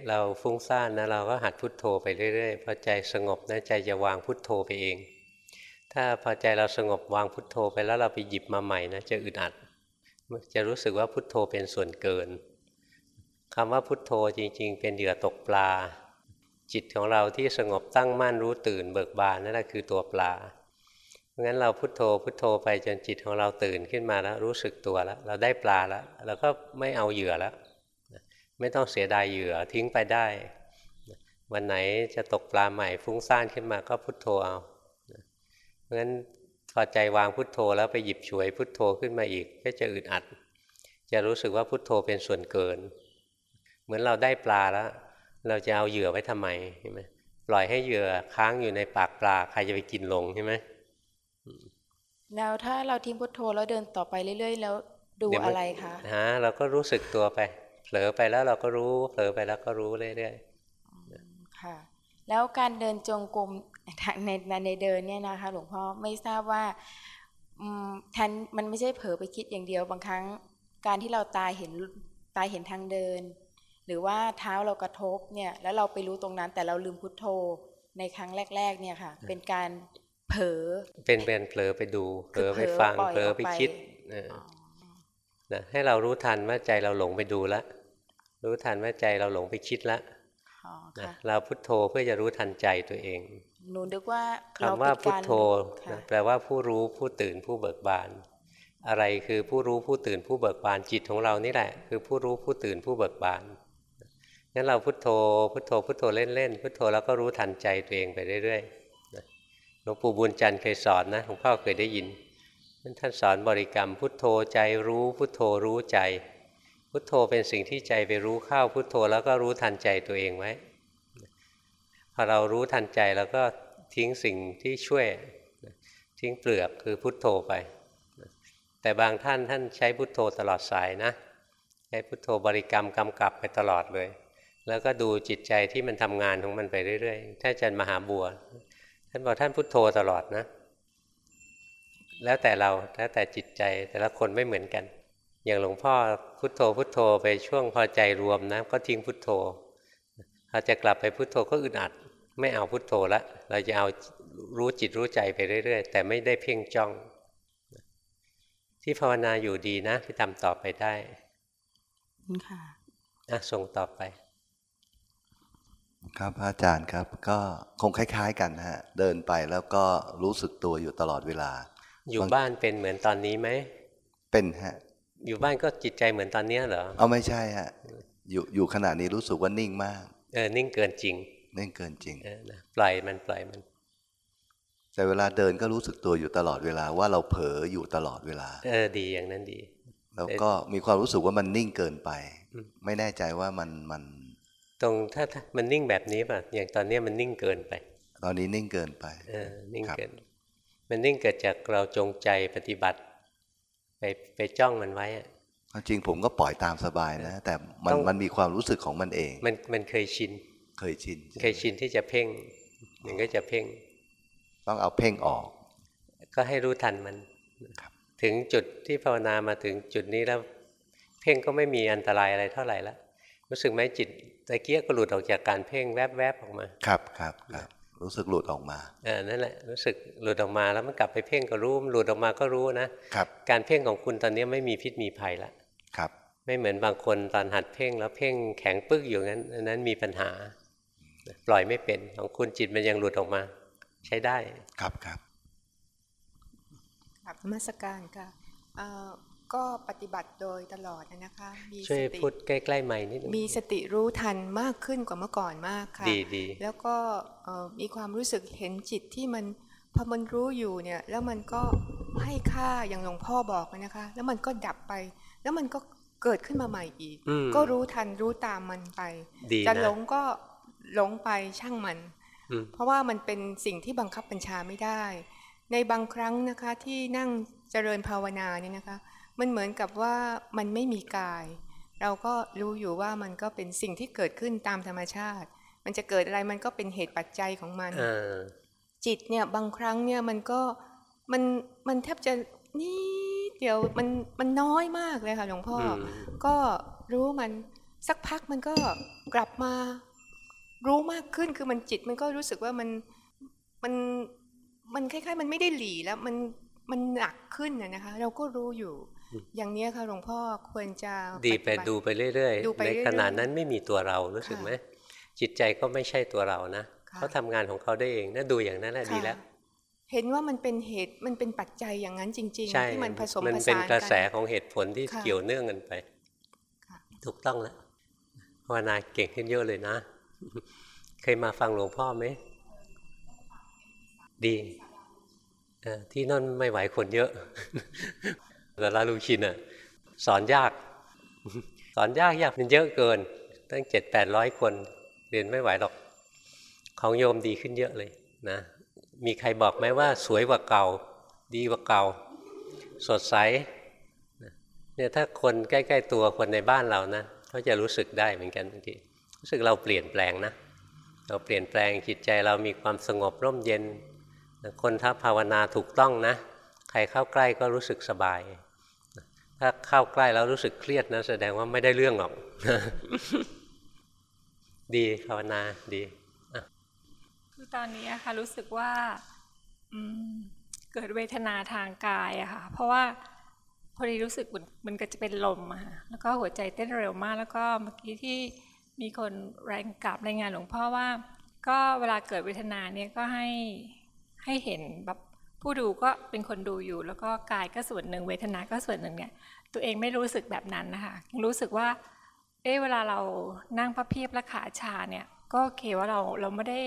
S1: เราฟุ้งซ่านนะเราก็หัดพุทโธไปเรื่อยๆพอใจสงบนะใจจะวางพุทโธไปเอง ถ้าพอใจเราสงบวางพุทโธไปแล้วเราไปหยิบมาใหม่นะจะอึดอัด จะรู้สึกว่าพุทโธเป็นส่วนเกินคำว่าพุทโธจริง ๆ เป็นเหยื่อตกปลา จิตของเราที่สงบตั้งมั่นรู้ตื่นเบิกบานนั่นแหละคือตัวปลาเพราะ งั้นเราพุทโธพุทโธไปจนจิตของเราตื่นขึ้นมาแล้วรู้สึกตัวแล้ว เราได้ปลาแล้วเราก็ไม่เอาเหยื่อแล้ว ไม่ต้องเสียดายเหยื่อทิ้งไปได้ วันไหนจะตกปลาใหม่ฟุ้งซ่านขึ้นมาก็พุทโธเอาเพราะฉะนั้นพอใจวางพุทโธแล้วไปหยิบฉวยพุทโธขึ้นมาอีก ก็จะอึดอัด จะรู้สึกว่าพุทโธเป็นส่วนเกิน เหมือนเราได้ปลาแล้ว เราจะเอาเหยื่อไว้ทำไมใช่ไหมปล่อยให้เหยื่อค้างอยู่ในปากปลาใครจะไปกินลงใช่ไหม
S12: แล้วถ้าเราทิ้งพุทโธแล้วเดินต่อไปเรื่อย ๆ แล้วดู
S1: เยวมัน
S12: อะไรคะ
S1: ฮะเราก็รู้สึกตัวไปเผลอไปแล้วเราก็รู้เผลอไปแล้วก็รู้เรื่อย
S12: ค่ะ แล้วการเดินจงกรมในในในเดินเนี่ยนะคะ หลวงพ่อไม่ทราบว่าอืมแทนมันไม่ใช่เผลอไปคิดอย่างเดียวบางครั้ง การที่เราตายเห็นตายเห็นทางเดิน หรือว่าเท้าเรากระทบเนี่ยแล้วเราไปรู้ตรงนั้นแต่เราลืมพุทโธในครั้งแรก ๆ เนี่ยค่ะ เป็นการ เผลอ
S1: ๆเป็นเป็นเผลอไปดูเผลอไป
S12: คือเผลอ
S1: ฟัง
S12: ปล่อย
S1: เผลอไป
S12: ออกไป
S1: คิดเออนะให้เรารู้ทันว่าใจเราหลงไปดูแล้วรู้ทันว่าใจเราหลงไปคิดแล้ว
S12: อ๋อ
S1: นะ
S12: ค่ะ
S1: เราพุทโธเพื่อจะรู้ทันใจตัวเอง
S12: หนูนึกว่า
S1: คำว่า
S12: เร
S1: พุ
S12: เป็น
S1: ท
S12: การ
S1: โธนะแปลว่าผู้รู้ผู้ตื่นผู้เบิกบาน อะไรคือผู้รู้ผู้ตื่นผู้เบิกบานจิตของเรานี่แหละ คือผู้รู้ผู้ตื่นผู้เบิกบานงั้นเราพุทโธพุทโธพุทโธเล่นๆพุทโธแล้วก็รู้ทันใจตัวเองไปเรื่อยๆนะห ลวงปู่บุญจันทร์เคยสอนนะหลวงพ่อเคยได้ยิน ท่านสอนบริกรรมพุทโธใจรู้พุทโธรู้ใจ พุทโธเป็นสิ่งที่ใจไปรู้เข้าพุทโธแล้วก็รู้ทันใจตัวเองไว้พอเรารู้ทันใจแล้วก็ทิ้งสิ่งที่ช่วยทิ้งเปลือกคือพุทโธไป แต่บางท่านท่านใช้พุทโธตลอดสายนะใช้พุทโธบริกรรมกำกับไปตลอดเลย แล้วก็ดูจิตใจที่มันทำงานของมันไปเรื่อยๆ ถ้าอาจารย์มหาบัว ท่านบอกท่านพุทโธตลอดนะ แล้วแต่เราแล้วแต่จิตใจแต่ละคนไม่เหมือนกัน อย่างหลวงพ่อพุทโธพุทโธไปช่วงพอใจรวมนะก็ทิ้งพุทโธพอจะกลับไปพุทโธก็อึดอัด ไม่เอาพุทโธละเราจะเอารู้จิตรู้ใจไปเรื่อย ๆ แต่ไม่ได้เพ่งจ้อง ที่ภาวนาอยู่ดีนะที่ทำต่อไปได้
S3: ค่ะ
S1: อะส่งต่อไป
S13: ครับพระอาจารย์ครับก็คงคล้าย ๆ กันนะฮะเดินไปแล้วก็รู้สึกตัวอยู่ตลอดเวลา
S1: อยู่บ้านเป็นเหมือนตอนนี้ไหม
S13: เป็นฮะ
S1: อยู่บ้านก็จิตใจเหมือนตอนเนี้ยเหรอ
S13: เอาไม่ใช่ฮะอยู่อยู่ขณะนี้รู้สึกว่านิ่งมาก
S1: เออนิ่งเกินจริง
S13: นิ่งเกินจริง
S1: เออนะปล่อยมันปล่อยมัน
S13: แต่เวลาเดินก็รู้สึกตัวอยู่ตลอดเวลาว่าเราเผลออยู่ตลอดเวลา
S1: เออดีอย่างนั้นดี
S13: แล้วก็มีความรู้สึกว่ามันนิ่งเกินไป
S1: อืม
S13: ไม่แน่ใจว่ามันมัน
S1: ตรงถ้าถ้ามันนิ่งแบบนี้ป่ะอย่างตอนเนี้ยมันนิ่งเกินไป
S13: ตอนนี้นิ่งเกินไป
S1: เออนิ่ง
S13: ครับ
S1: เกิน มันนิ่งเกิดจากเราจงใจปฏิบัติ ไปไปจ้องมันไว้อะ
S13: ความจริงผมก็ปล่อยตามสบายนะ แต่มัน
S1: ต้อง
S13: มันมีความรู้สึกของมันเอง
S1: มันมันเคยชิน
S13: เคยชินใช่ไหม
S1: เคยชินที่จะเพ่งมันก็จะเพ่ง
S13: ต้องเอาเพ่งออก
S1: ก็ให้รู้ทันมันถึงจุดที่ภาวนามาถึงจุดนี้แล้ว เพ่งก็ไม่มีอันตรายอะไรเท่าไหร่ละรู้สึกไหมจิต ตะเกียก็หลุดออกจากการเพ่งแวบๆออกมา
S13: ครับครับครับรู้สึกหลุดออกมา
S1: เออนั่นแหละรู้สึกหลุดออกมาแล้วมันกลับไปเพ่งก็รู้มันหลุดออกมาก็รู้นะครับการเพ่งของคุณตอนนี้ไม่มีพิษมีภัยละ
S13: ครับ
S1: ไม่เหมือนบางคนตอนหัดเพ่งแล้วเพ่งแข็งปึ๊กอยู่งั้นอันนั้นมีปัญหา ปล่อยไม่เป็นของคุณจิตมันยังหลุดออกมา ใช้ได้
S13: ครับครับ
S14: ครับนมัสการค่ะเอ่อ ก็ปฏิบัติโดยตลอดนะคะมี
S1: ช่วย
S14: สติ
S1: พูดใกล้ๆไม้นิดนึง
S14: มีสติรู้ทันมากขึ้นกว่าเมื่อก่อนมากค่ะ
S1: ดีดี
S14: แล้วก็เอ่อมีความรู้สึกเห็นจิตที่มันพอมันรู้อยู่เนี่ยแล้วมันก็ให้ค่าอย่างหลวงพ่อบอกนะคะ แล้วมันก็ดับไป แล้วมันก็เกิดขึ้นมาใหม่อีก
S1: อืม
S14: ก็รู้ทันรู้ตามมันไป
S1: ดี
S14: จะ
S1: นะ
S14: หลงก็หลงไปช่างมัน
S1: อืม
S14: เพราะว่ามันเป็นสิ่งที่บังคับบัญชาไม่ได้ ในบางครั้งนะคะที่นั่งเจริญภาวนาเนี่ยนะคะ มันเหมือนกับว่ามันไม่มีกาย เราก็รู้อยู่ว่ามันก็เป็นสิ่งที่เกิดขึ้นตามธรรมชาติ มันจะเกิดอะไรมันก็เป็นเหตุปัจจัยของมัน
S1: เออ
S14: จิตเนี่ยบางครั้งเนี่ยมันก็มันมันแทบจะนิดเดียวมันมันน้อยมากเลยค่ะหลวงพ่ออ
S1: ม
S14: ก็รู้มันสักพักมันก็กลับมา รู้มากขึ้นคือมันจิตมันก็รู้สึกว่ามันมันมันคล้ายๆ มันไม่ได้หลีแล้วมันมันหนักขึ้นนะนะคะ เราก็รู้อยู่ อย่างเนี้ยค่ะหลวงพ่อควรจะ
S1: ดีไป
S14: ฏิบัติ
S1: ดูไปเรื่อย
S14: ดูไป
S1: ๆใน
S14: เรื่อยๆ
S1: ขณะนั้นไม่มีตัวเรารู้สึกไหมจิตใจก็ไม่ใช่ตัวเรานะ
S14: ค่ะ
S1: เขาทำงานของเขาได้เองนะดูอย่างนั้นแหละดีแล้ว
S14: เห็นว่ามันเป็นเหตุมันเป็นปัจจัยอย่างนั้นจริง
S1: ใช่
S14: ๆที่มันผสม
S1: มัน
S14: ผ
S1: เป็น
S14: สาน
S1: กระ
S14: กั
S1: แสของเหตุผลที่
S14: ค่ะ
S1: เกี่ยวเนื่องกันไปถูกต้องแล้วภาวนาเก่งขึ้นเยอะเลยนะ เคยมาฟังหลวงพ่อไหมดีเออที่นั่นไม่ไหวคนเยอะ แต่ละลูกชินอะสอนยาก สอนยากยากมันเยอะเกิน ตั้งเจ็ดแปดร้อยคนเรียนไม่ไหวหรอก ของโยมดีขึ้นเยอะเลยนะ มีใครบอกไหมว่าสวยกว่าเก่า ดีกว่าเก่า สดใสเนี่ยถ้าคนใกล้ๆตัวคนในบ้านเรานะเขาจะรู้สึกได้เหมือนกันบางทีรู้สึกเราเปลี่ยนแปลงนะ เราเปลี่ยนแปลงจิตใจเรามีความสงบร่มเย็น คนถ้าภาวนาถูกต้องนะ ใครเข้าใกล้ก็รู้สึกสบาย ถ้าเข้าใกล้แล้วรู้สึกเครียดนะแสดงว่าไม่ได้เรื่องหรอก ดีภาวนาดี
S15: คือตอนนี้อะค่ะรู้สึกว่าเกิดเวทนาทางกายอะค่ะ เพราะว่าพอดีรู้สึกเหมือนมันก็จะเป็นลมอะค่ะแล้วก็หัวใจเต้นเร็วมาก แล้วก็เมื่อกี้ที่มีคนแรงกลับรายงานหลวงพ่อว่า ก็เวลาเกิดเวทนาเนี่ยก็ให้ให้เห็นแบบ ผู้ดูก็เป็นคนดูอยู่ แล้วก็กายก็ส่วนหนึ่งเวทนาก็ส่วนหนึ่งเนี่ย ตัวเองไม่รู้สึกแบบนั้นนะคะยังรู้สึกว่า เอ๊ะเวลาเรานั่งพระเพียบและขาชาเนี่ย ก็โอเคว่าเราเราไม่ได้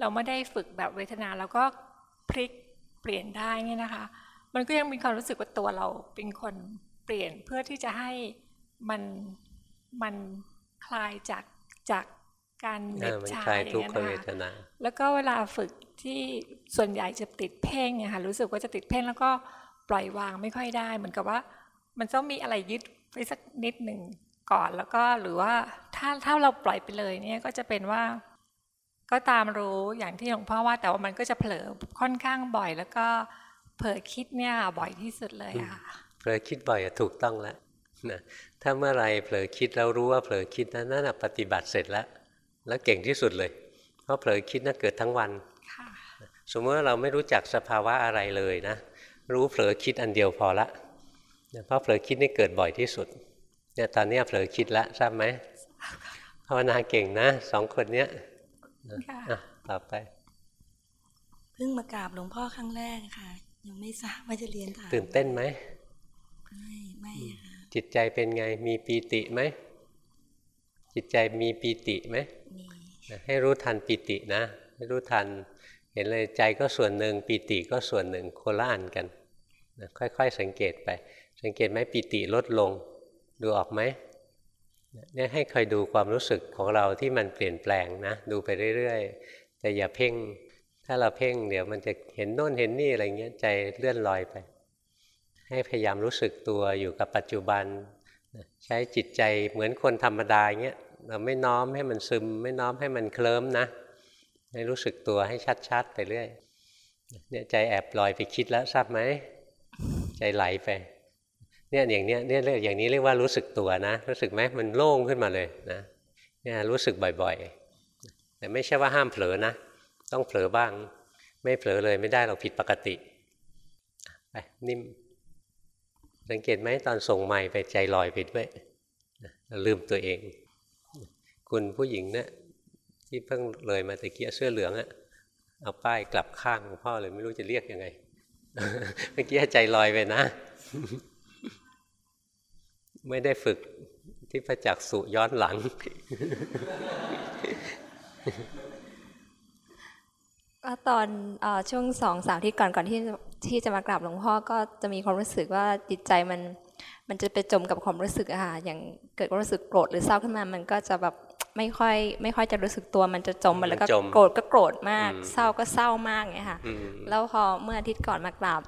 S15: เราไม่ได้ฝึกแบบเวทนาเราก็พลิกเปลี่ยนได้เนี่ยนะคะ มันก็ยังมีความรู้สึกว่าตัวเราเป็นคนเปลี่ยนเพื่อที่จะให้มันมันคลายจากจากการเห
S1: เอ
S15: น็บ
S1: อมัน
S15: ชา
S1: คลาย
S15: อย่าง
S1: ทุก
S15: เงี้ย
S1: ขเว
S15: นะ
S1: ท
S15: คะ
S1: นา
S15: แล้วก็เวลาฝึก ที่ส่วนใหญ่จะติดเพ่งเนี่ยค่ะรู้สึกว่าจะติดเพ่งแล้วก็ปล่อยวางไม่ค่อยได้ เหมือนกับว่า มันต้องมีอะไรยึดไปสักนิดหนึ่งก่อนแล้วก็หรือว่าถ้าถ้าเราปล่อยไปเลยเนี่ยก็จะเป็นว่า ก็ตามรู้อย่างที่หลวงพ่อว่า แต่ว่ามันก็จะเผลอค่อนข้างบ่อย แล้วก็เผลอคิดเนี่ยบ่อยที่สุดเลยค่ะ
S1: เผลอคิดบ่อยถูกต้องแล้วนะถ้าเมื่อไรเผลอคิดแล้วรู้ว่าเผลอคิดนั้นนั่นนะปฏิบัติเสร็จแล้ว แล้วเก่งที่สุดเลย เพราะเผลอคิดน่ะเกิดทั้งวัน สมมติว่าเราไม่รู้จักสภาวะอะไรเลยนะ รู้เผลอคิดอันเดียวพอละเพราะเผลอคิดนี่เกิดบ่อยที่สุดเนี่ยตอนนี้เผลอคิดแล้วทราบไหมภาวนาเก่งนะสองคนเนี้ยอะต่อไป
S16: เพิ่งมากราบหลวงพ่อครั้งแรกค่ะ ยังไม่ทราบว่าจะเรียนถาม
S1: ตื่นเต้นไหม
S16: ไม่ไม่ค่ะ
S1: จิตใจเป็นไงมีปีติไหมจิตใจมีปีติไหมให้รู้ทันปีตินะ ให้รู้ทัน เห็นเลยใจก็ส่วนหนึ่งปีติก็ส่วนหนึ่งคนละอันกันนะค่อยๆ สังเกตไป สังเกตไหมปีติลดลง ดูออกไหมเนี่ยให้คอยดูความรู้สึกของเราที่มันเปลี่ยนแปลงนะดูไปเรื่อยๆ แต่อย่าเพ่ง ถ้าเราเพ่งเดี๋ยวมันจะเห็นโน่นเห็นนี่อะไรเงี้ยใจเลื่อนลอยไป ให้พยายามรู้สึกตัวอยู่กับปัจจุบัน ใช้จิตใจเหมือนคนธรรมดาเงี้ยเราไม่น้อมให้มันซึม ไม่น้อมให้มันเคลิ้มนะ ให้รู้สึกตัวให้ชัดๆ ไปเรื่อยเนี่ยใจแอบลอยไปคิดแล้วทราบไหมใจไหลไปเนี่ยอย่างเนี้ยเนี่ยเรียกอย่างนี้เรียกว่ารู้สึกตัวนะ รู้สึกไหมมันโล่งขึ้นมาเลยนะเนี่ยรู้สึกบ่อยๆ แต่ไม่ใช่ว่าห้ามเผลอนะ ต้องเผลอบ้าง ไม่เผลอเลยไม่ได้เราผิดปกติไปนิ่มสังเกตไหมตอนส่งใหม่ไปใจลอยไปด้วยลืมตัวเอง คุณผู้หญิงเนะี่ย ที่เพิ่งเลยมาตะเกียเสื้อเหลืองอะเอาป้ายกลับข้างของพ่อเลยไม่รู้จะเรียกยังไง เมื่อกี้ใจลอยไปนะ ไม่ได้ฝึกที่ประจักษ์สุย้อนหลัง
S17: ก็ตอนอช่วงสองสามที่ก่อนก่อนที่ที่จะมากราบหลวงพ่อก็จะมีความรู้สึกว่าจิตใจมัน มันจะไปจมกับความรู้สึกอะค่ะอย่างเกิดความรู้สึกโกรธหรือเศร้าขึ้นมา มันก็จะแบบ ไม่ค่อยไม่ค่อยจะรู้สึกตัวมันจะจมไปแล้วก็โกรธก็โกรธมาก เศร้าก็เศร้ามากเงี้ยค่ะแล้วพอเมื่ออาทิตย์ก่อนมากราบ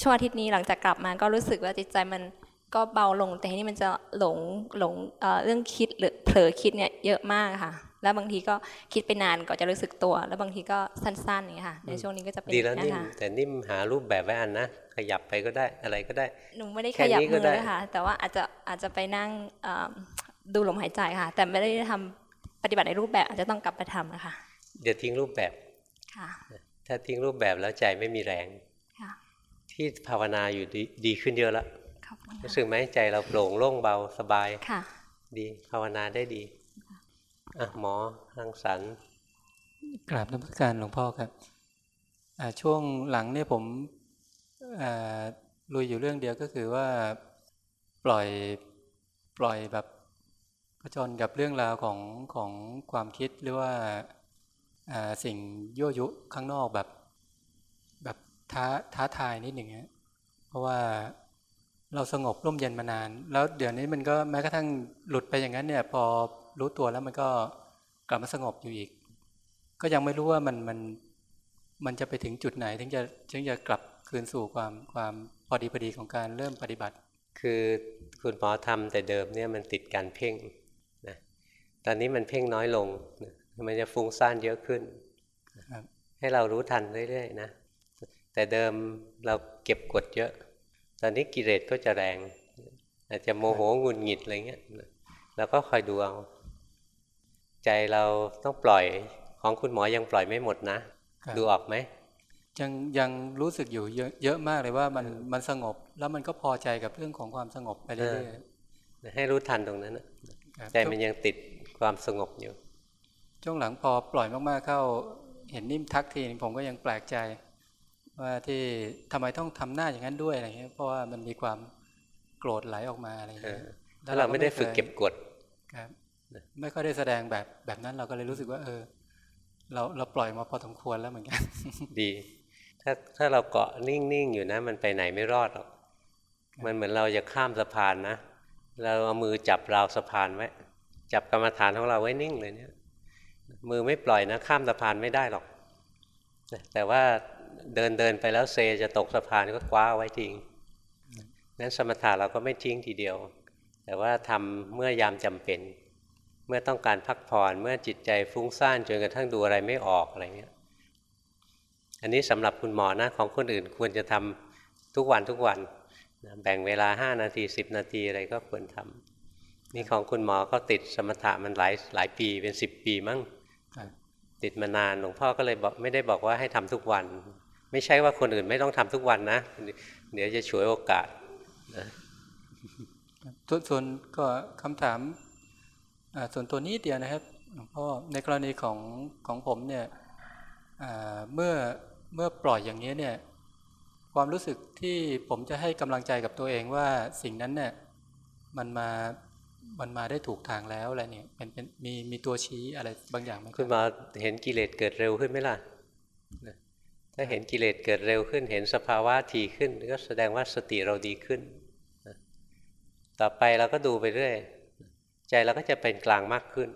S17: ช่วงอาทิตย์นี้หลังจากกลับมาก็รู้สึกว่าจิตใจมันก็เบาลง แต่ทีนี้มันจะหลงหลงเรื่องคิดหรือเผลอคิดเนี่ยเยอะมากค่ะ แล้วบางทีก็คิดไปนานก็จะรู้สึกตัว แล้วบางทีก็สั้นๆอย่างนี้ค่ะ ในช่วงนี้ก็จะเป็น
S1: ดีแล้วนิ่ม
S17: นะคะ
S1: แต่นิ่มหารูปแบบไว้อันนะขยับไปก็ได้อะไรก็ได้
S17: หนูไม่ได้ขยับมือเลยค่ะ แต่ว่าอาจจะอาจจะไปนั่ง ดูลมหายใจค่ะ แต่ไม่ได้ทำปฏิบัติในรูปแบบอาจจะต้องกลับไปทำนะคะ
S1: เดี๋ยวทิ้งรูปแบบ
S17: ค่ะ
S1: ถ้าทิ้งรูปแบบแล้วใจไม่มีแรง
S17: ค่ะ
S1: ที่ภาวนาอยู่ดีดีขึ้นเยอะแล้ว
S17: ขอบคุณ
S1: รู้สึกไหมใจเราโปร่งโล่งเบาสบาย
S17: ค่ะ
S1: ดีภาวนาได้ดีอะหมอรังสรรค์
S18: กราบนมัสการหลวงพ่อครับช่วงหลังเนี่ยผมลุยอยู่เรื่องเดียวก็คือว่าปล่อยปล่อยแบบ ผจญกับเรื่องราวของของความคิดหรือว่าสิ่งยั่วยุข้างนอกแบบแบบท้าท้าทายนิดหนึ่งเพราะว่าเราสงบร่มเย็นมานาน แล้วเดี๋ยวนี้มันก็แม้กระทั่งหลุดไปอย่างนั้นเนี่ย พอรู้ตัวแล้วมันก็กลับมาสงบอยู่อีก ก็ยังไม่รู้ว่ามันมันมันจะไปถึงจุดไหน ถึงจะถึงจะกลับคืนสู่ความความพอดีพอดีของการเริ่มปฏิบัติ
S1: คือคุณหมอทำแต่เดิมเนี่ยมันติดการเพ่ง ตอนนี้มันเพ่งน้อยลงนะมันจะฟุ้งซ่านเยอะขึ้น ให้เรารู้ทันเรื่อยๆนะ แต่เดิมเราเก็บกดเยอะ ตอนนี้กิเลสก็จะแรง อาจจะโมโหงุนหงิดอะไรเงี้ยเราก็คอยดูเอา ใจเราต้องปล่อยของคุณหมอยังปล่อยไม่หมดนะ ดูออกไหม
S18: ยังยังรู้สึกอยู่เยอะเยอะมากเลยว่ามันมันสงบ แล้วมันก็พอใจกับเรื่องของความสงบไปเรื่อย
S1: ๆให้รู้ทันตรงนั้นนะใจมันยังติด ความสงบอยู่
S18: ช่วงหลังพอปล่อยมากๆเข้าเห็นนิ่มทักทีนึงผมก็ยังแปลกใจ ว่าที่ทำไมต้องทำหน้าอย่างนั้นด้วยอะไรเงี้ยเพราะว่ามันมีความโกรธไหลออกมาอะไรเงี้ย
S1: ถ้าเราไม่ได้ฝึกเก็บกด
S18: ครับไม่ค่อยได้แสดงแบบแบบนั้นเราก็เลยรู้สึกว่า เออ เราเราปล่อยมาพอสมควรแล้วเหมือนกัน
S1: ดี ถ้าถ้าเราเกาะนิ่งๆอยู่นะ มันไปไหนไม่รอดหรอกมันเหมือนเราจะข้ามสะพานนะเราเอามือจับราวสะพานไว้ จับกรรมฐานของเราไว้นิ่งเลยเนี่ย มือไม่ปล่อยนะ ข้ามสะพานไม่ได้หรอกแต่ว่าเดินเดินไปแล้วเซจะตกสะพานก็คว้าไว้ทิ้งนั้นสมถะเราก็ไม่ทิ้งทีเดียว แต่ว่าทำเมื่อยามจำเป็น เมื่อต้องการพักผ่อนเมื่อจิตใจฟุ้งซ่านจนกระทั่งดูอะไรไม่ออกอะไรเงี้ย อันนี้สำหรับคุณหมอนะของคนอื่นควรจะทำทุกวันทุกวัน แบ่งเวลาห้านาทีสิบนาทีอะไรก็ควรทำ นี่ของคุณหมอเขาติดสมถะมันหลายหลายปีเป็นสิบปีมั้งติดมานานหลวงพ่อก็เลยบอกไม่ได้บอกว่าให้ทำทุกวัน ไม่ใช่ว่าคนอื่นไม่ต้องทำทุกวันนะ เดี๋ยวจะฉวยโอกาสนะ
S18: ส่วนส่วนก็คำถามส่วนตัวนี้เดียวนะครับหลวงพ่อในกรณีของของผมเนี่ยเมื่อเมื่อปล่อยอย่างนี้เนี่ยความรู้สึกที่ผมจะให้กำลังใจกับตัวเองว่าสิ่งนั้นเนี่ยมันมา มันมาได้ถูกทางแล้วอะไรเนี่ยเป็นเป็นมีมีตัวชี้อะไรบางอย่างไหม
S1: คุณมาเห็นกิเลสเกิดเร็วขึ้นไหมล่ะถ้าเห็นกิเลสเกิดเร็วขึ้น เห็นสภาวะถี่ขึ้น ก็แสดงว่าสติเราดีขึ้นต่อไปเราก็ดูไปเรื่อยใจเราก็จะเป็นกลางมากขึ้น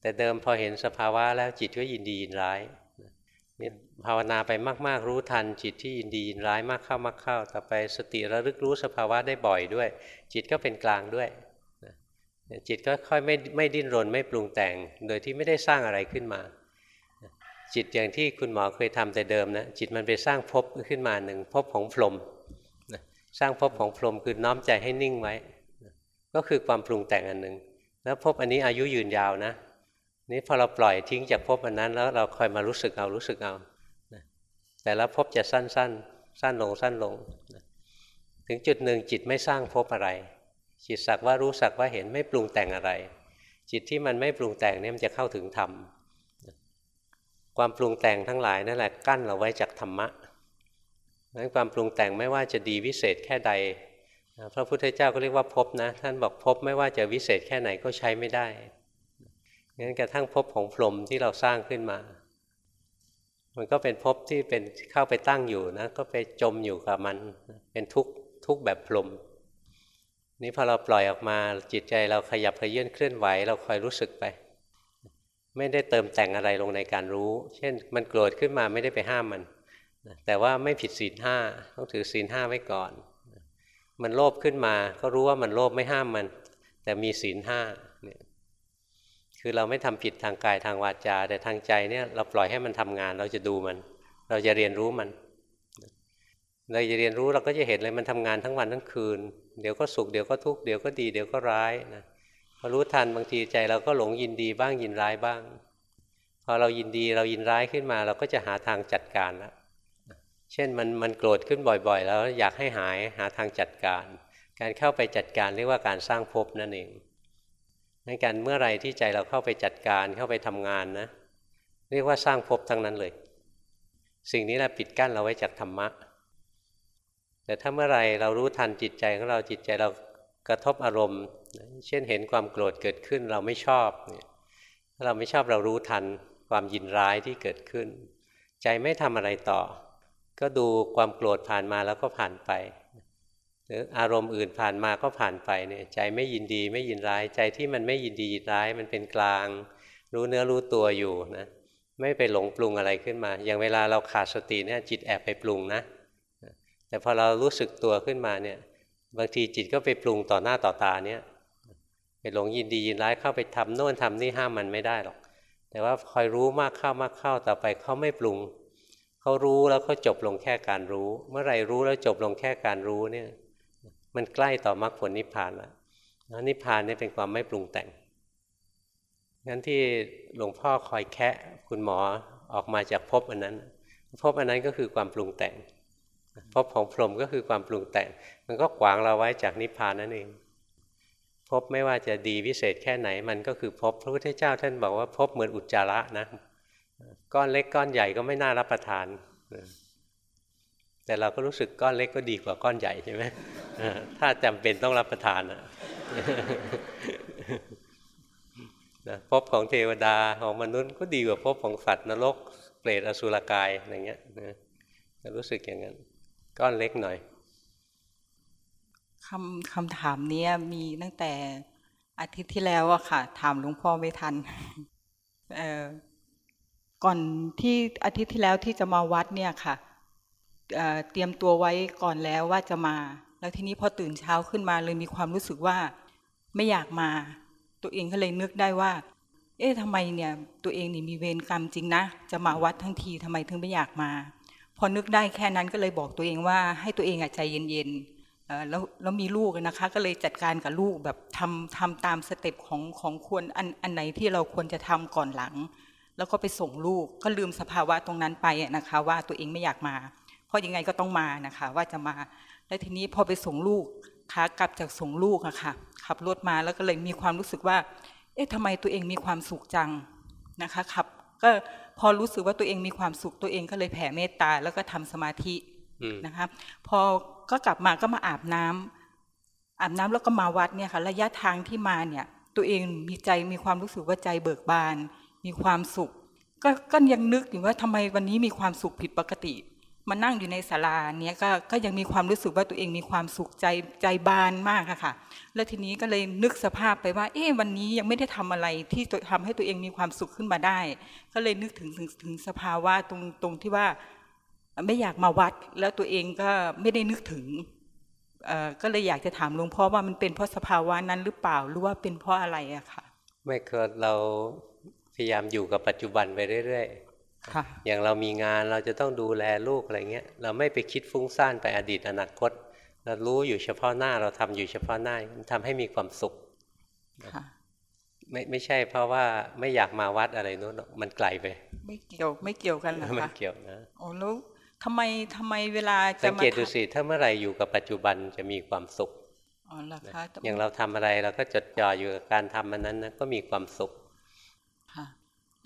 S1: แต่เดิมพอเห็นสภาวะแล้วจิตก็ยินดียินร้ายนี่ภาวนาไปมาก ๆ รู้ทันจิตที่ยินดียินร้ายมากเข้ามากเข้า ต่อไปสติระลึกรู้สภาวะได้บ่อยด้วย จิตก็เป็นกลางด้วย จิตก็ค่อยไม่ไม่ดิ้นรนไม่ปรุงแต่ง โดยที่ไม่ได้สร้างอะไรขึ้นมา จิตอย่างที่คุณหมอเคยทำแต่เดิมนะจิตมันไปสร้างภพขึ้นมาหนึ่งภพของพรหมสร้างภพของพรหมคือน้อมใจให้นิ่งไว้ ก็คือความปรุงแต่งอันหนึ่งแล้วภพอันนี้อายุยืนยาวนะนี่พอเราปล่อยทิ้งจากภพอันนั้น แล้วเราคอยมารู้สึกเอารู้สึกเอาแต่ละภพจะสั้นๆสสั้นลงสั้นลง ถึงจุดหนึ่งจิตไม่สร้างภพอะไร จิตสักว่ารู้สักว่าเห็นไม่ปรุงแต่งอะไร จิตที่มันไม่ปรุงแต่งนี่มันจะเข้าถึงธรรมความปรุงแต่งทั้งหลายนั่นแหละกั้นเราไว้จากธรรมะนั้นความปรุงแต่งไม่ว่าจะดีวิเศษแค่ใดพระพุทธเจ้าก็เรียกว่าพบนะ ท่านบอกพบไม่ว่าจะวิเศษแค่ไหนก็ใช้ไม่ได้งั้นกระทั่งพบของพรหมที่เราสร้างขึ้นมา มันก็เป็นพบที่เป็นเข้าไปตั้งอยู่นะ ก็ไปจมอยู่กับมัน เป็นทุกทุกแบบพรหม นี้พอเราปล่อยออกมาจิตใจเราขยับขยื่นเคลื่อนไหว เราคอยรู้สึกไป ไม่ได้เติมแต่งอะไรลงในการรู้ เช่นมันโกรธขึ้นมาไม่ได้ไปห้ามมัน แต่ว่าไม่ผิดศีลห้าต้องถือศีลห้าไว้ก่อน มันโลภขึ้นมาก็รู้ว่ามันโลภไม่ห้ามมัน แต่มีศีลห้าเนี่ยคือเราไม่ทำผิดทางกายทางวาจา แต่ทางใจเนี่ยเราปล่อยให้มันทำงาน เราจะดูมัน เราจะเรียนรู้มัน เราจะเรียนรู้เราก็จะเห็นเลยมันทำงานทั้งวันทั้งคืน เดี๋ยวก็สุขเดี๋ยวก็ทุกข์เดี๋ยวก็ดีเดี๋ยวก็ร้ายนะพอรู้ทันบางทีใจเราก็หลงยินดีบ้างยินร้ายบ้าง พอเรายินดีเรายินร้ายขึ้นมา เราก็จะหาทางจัดการแล้วเช่นมันมันโกรธขึ้นบ่อยๆ แล้วอยากให้หายหาทางจัดการ การเข้าไปจัดการเรียกว่าการสร้างภพนั่นเองในการเมื่อไรที่ใจเราเข้าไปจัดการเข้าไปทำงานนะ เรียกว่าสร้างภพทั้งนั้นเลย สิ่งนี้แหละปิดกั้นเราไว้จากธรรมะ แต่ถ้าเมื่อไรเรารู้ทันจิตใจของเราจิตใจเรากระทบอารมณ์ เช่นเห็นความโกรธเกิดขึ้นเราไม่ชอบถ้าเราไม่ชอบเรารู้ทันความยินร้ายที่เกิดขึ้น ใจไม่ทำอะไรต่อ ก็ดูความโกรธผ่านมาแล้วก็ผ่านไป หรืออารมณ์อื่นผ่านมาก็ผ่านไปเนี่ยใจไม่ยินดีไม่ยินร้ายใจที่มันไม่ยินดียินร้ายมันเป็นกลาง รู้เนื้อรู้ตัวอยู่นะไม่ไปหลงปรุงอะไรขึ้นมา อย่างเวลาเราขาดสติเนี่ยจิตแอบไปปรุงนะ แต่พอเรารู้สึกตัวขึ้นมาเนี่ย บางทีจิตก็ไปปรุงต่อหน้าต่อตาเนี่ยไปหลงยินดียินร้ายเข้าไปทำโน่นทำนี่ห้ามมันไม่ได้หรอก แต่ว่าคอยรู้มากเข้ามากเข้าต่อไปเขาไม่ปรุงเขารู้แล้วเขาจบลงแค่การรู้ เมื่อไหร่รู้แล้วจบลงแค่การรู้เนี่ย มันใกล้ต่อมรรคผลนิพพานแล้วแล้วนิพพานนี่เป็นความไม่ปรุงแต่งงั้นที่หลวงพ่อคอยแคะคุณหมอออกมาจากภพอันนั้นภพอันนั้นก็คือความปรุงแต่ง ภพของพรหมก็คือความปรุงแต่ง มันก็ขวางเราไว้จากนิพพานนั่นเองภพไม่ว่าจะดีวิเศษแค่ไหนมันก็คือภพพระพุทธเจ้าท่านบอกว่าภพเหมือนอุจจาระนะก้อนเล็กก้อนใหญ่ก็ไม่น่ารับประทาน แต่เราก็รู้สึกก้อนเล็กก็ดีกว่าก้อนใหญ่ใช่ไหมถ้าจำเป็นต้องรับประทานนะภพของเทวดาของมนุษย์ก็ดีกว่าภพของสัตว์นรกเปรตอสุรกายอย่างเงี้ยนะรู้สึกอย่างนั้น ก้อนเล็กหน่อย
S19: คำคำถามนี้มีตั้งแต่อาทิตย์ที่แล้วอะค่ะ ถามหลวงพ่อไม่ทันก่อนที่อาทิตย์ที่แล้วที่จะมาวัดเนี่ยค่ะเเตรียมตัวไว้ก่อนแล้วว่าจะมา แล้วทีนี้พอตื่นเช้าขึ้นมาเลยมีความรู้สึกว่าไม่อยากมา ตัวเองก็เลยนึกได้ว่า เอ๊ะทำไมเนี่ย ตัวเองนี่มีเวรกรรมจริงนะ จะมาวัดทั้งทีทำไมถึงไม่อยากมา พอนึกได้แค่นั้นก็เลยบอกตัวเองว่าให้ตัวเองอะใจเย็นๆแล้วแล้วมีลูกนะคะ ก็เลยจัดการกับลูกแบบทำทำตามสเต็ปของของควรอันอันไหนที่เราควรจะทำก่อนหลัง แล้วก็ไปส่งลูกก็ลืมสภาวะตรงนั้นไปนะคะ ว่าตัวเองไม่อยากมา เพราะยังไงก็ต้องมานะคะ ว่าจะมา แล้วทีนี้พอไปส่งลูกขากลับจากส่งลูกอะค่ะขับรถมาแล้วก็เลยมีความรู้สึกว่า เอ๊ะทำไมตัวเองมีความสุขจังนะคะขับก็ พอรู้สึกว่าตัวเองมีความสุขตัวเองก็เลยแผ่เมตตาแล้วก็ทำสมาธิ
S1: อืม
S19: นะคะพอก็กลับมาก็มาอาบน้ำอาบน้ำแล้วก็มาวัดเนี่ยค่ะ ระยะทางที่มาเนี่ย ตัวเองมีใจมีความรู้สึกว่าใจเบิกบาน มีความสุข ก็ก็ยังนึกอยู่ว่าทำไมวันนี้มีความสุขผิดปกติ มานั่งอยู่ในศาลาเนี้ยก็ก็ยังมีความรู้สึกว่าตัวเองมีความสุขใจใจบานมากอะค่ะ แล้วทีนี้ก็เลยนึกสภาพไปว่า เอ๊ะวันนี้ยังไม่ได้ทำอะไรที่จะทำให้ตัวเองมีความสุขขึ้นมาได้ ก็เลยนึกถึงถึงถึงสภาวะตรงตรงที่ว่าไม่อยากมาวัด แล้วตัวเองก็ไม่ได้นึกถึงเอ่อก็เลยอยากจะถามหลวงพ่อว่ามันเป็นเพราะสภาวะนั้นหรือเปล่าหรือว่าเป็นเพราะอะไรอะค่ะ
S1: ไม่เกิดเราพยายามอยู่กับปัจจุบันไปเรื่อย อย่างเรามีงานเราจะต้องดูแลลูกอะไรเงี้ย เราไม่ไปคิดฟุ้งซ่านไปอดีตอนาคต เรารู้อยู่เฉพาะหน้าเราทำอยู่เฉพาะหน้ามันทำให้มีความสุข
S19: ค่ะ
S1: ไม่ไม่ใช่เพราะว่าไม่อยากมาวัดอะไรนู้นหรอกมันไกลไป
S19: ไม่เกี่ยวไม่เกี่ยวกันเหรอ
S1: ไม่
S19: คะ
S1: เกี่ยวนะ
S19: โอ้แล้วทำไมทำไมเวลาจะ
S1: สัง
S19: มา
S1: เกตดู
S19: ทำ
S1: สิถ้าเมื่อไหร่อยู่กับปัจจุบันจะมีความสุข
S19: อ๋อเหรอคะแต่
S1: อย่างเราทำอะไรเราก็จดจ่ออยู่กับการทำมันนั้นนะก็มีความสุข
S19: ค่ะ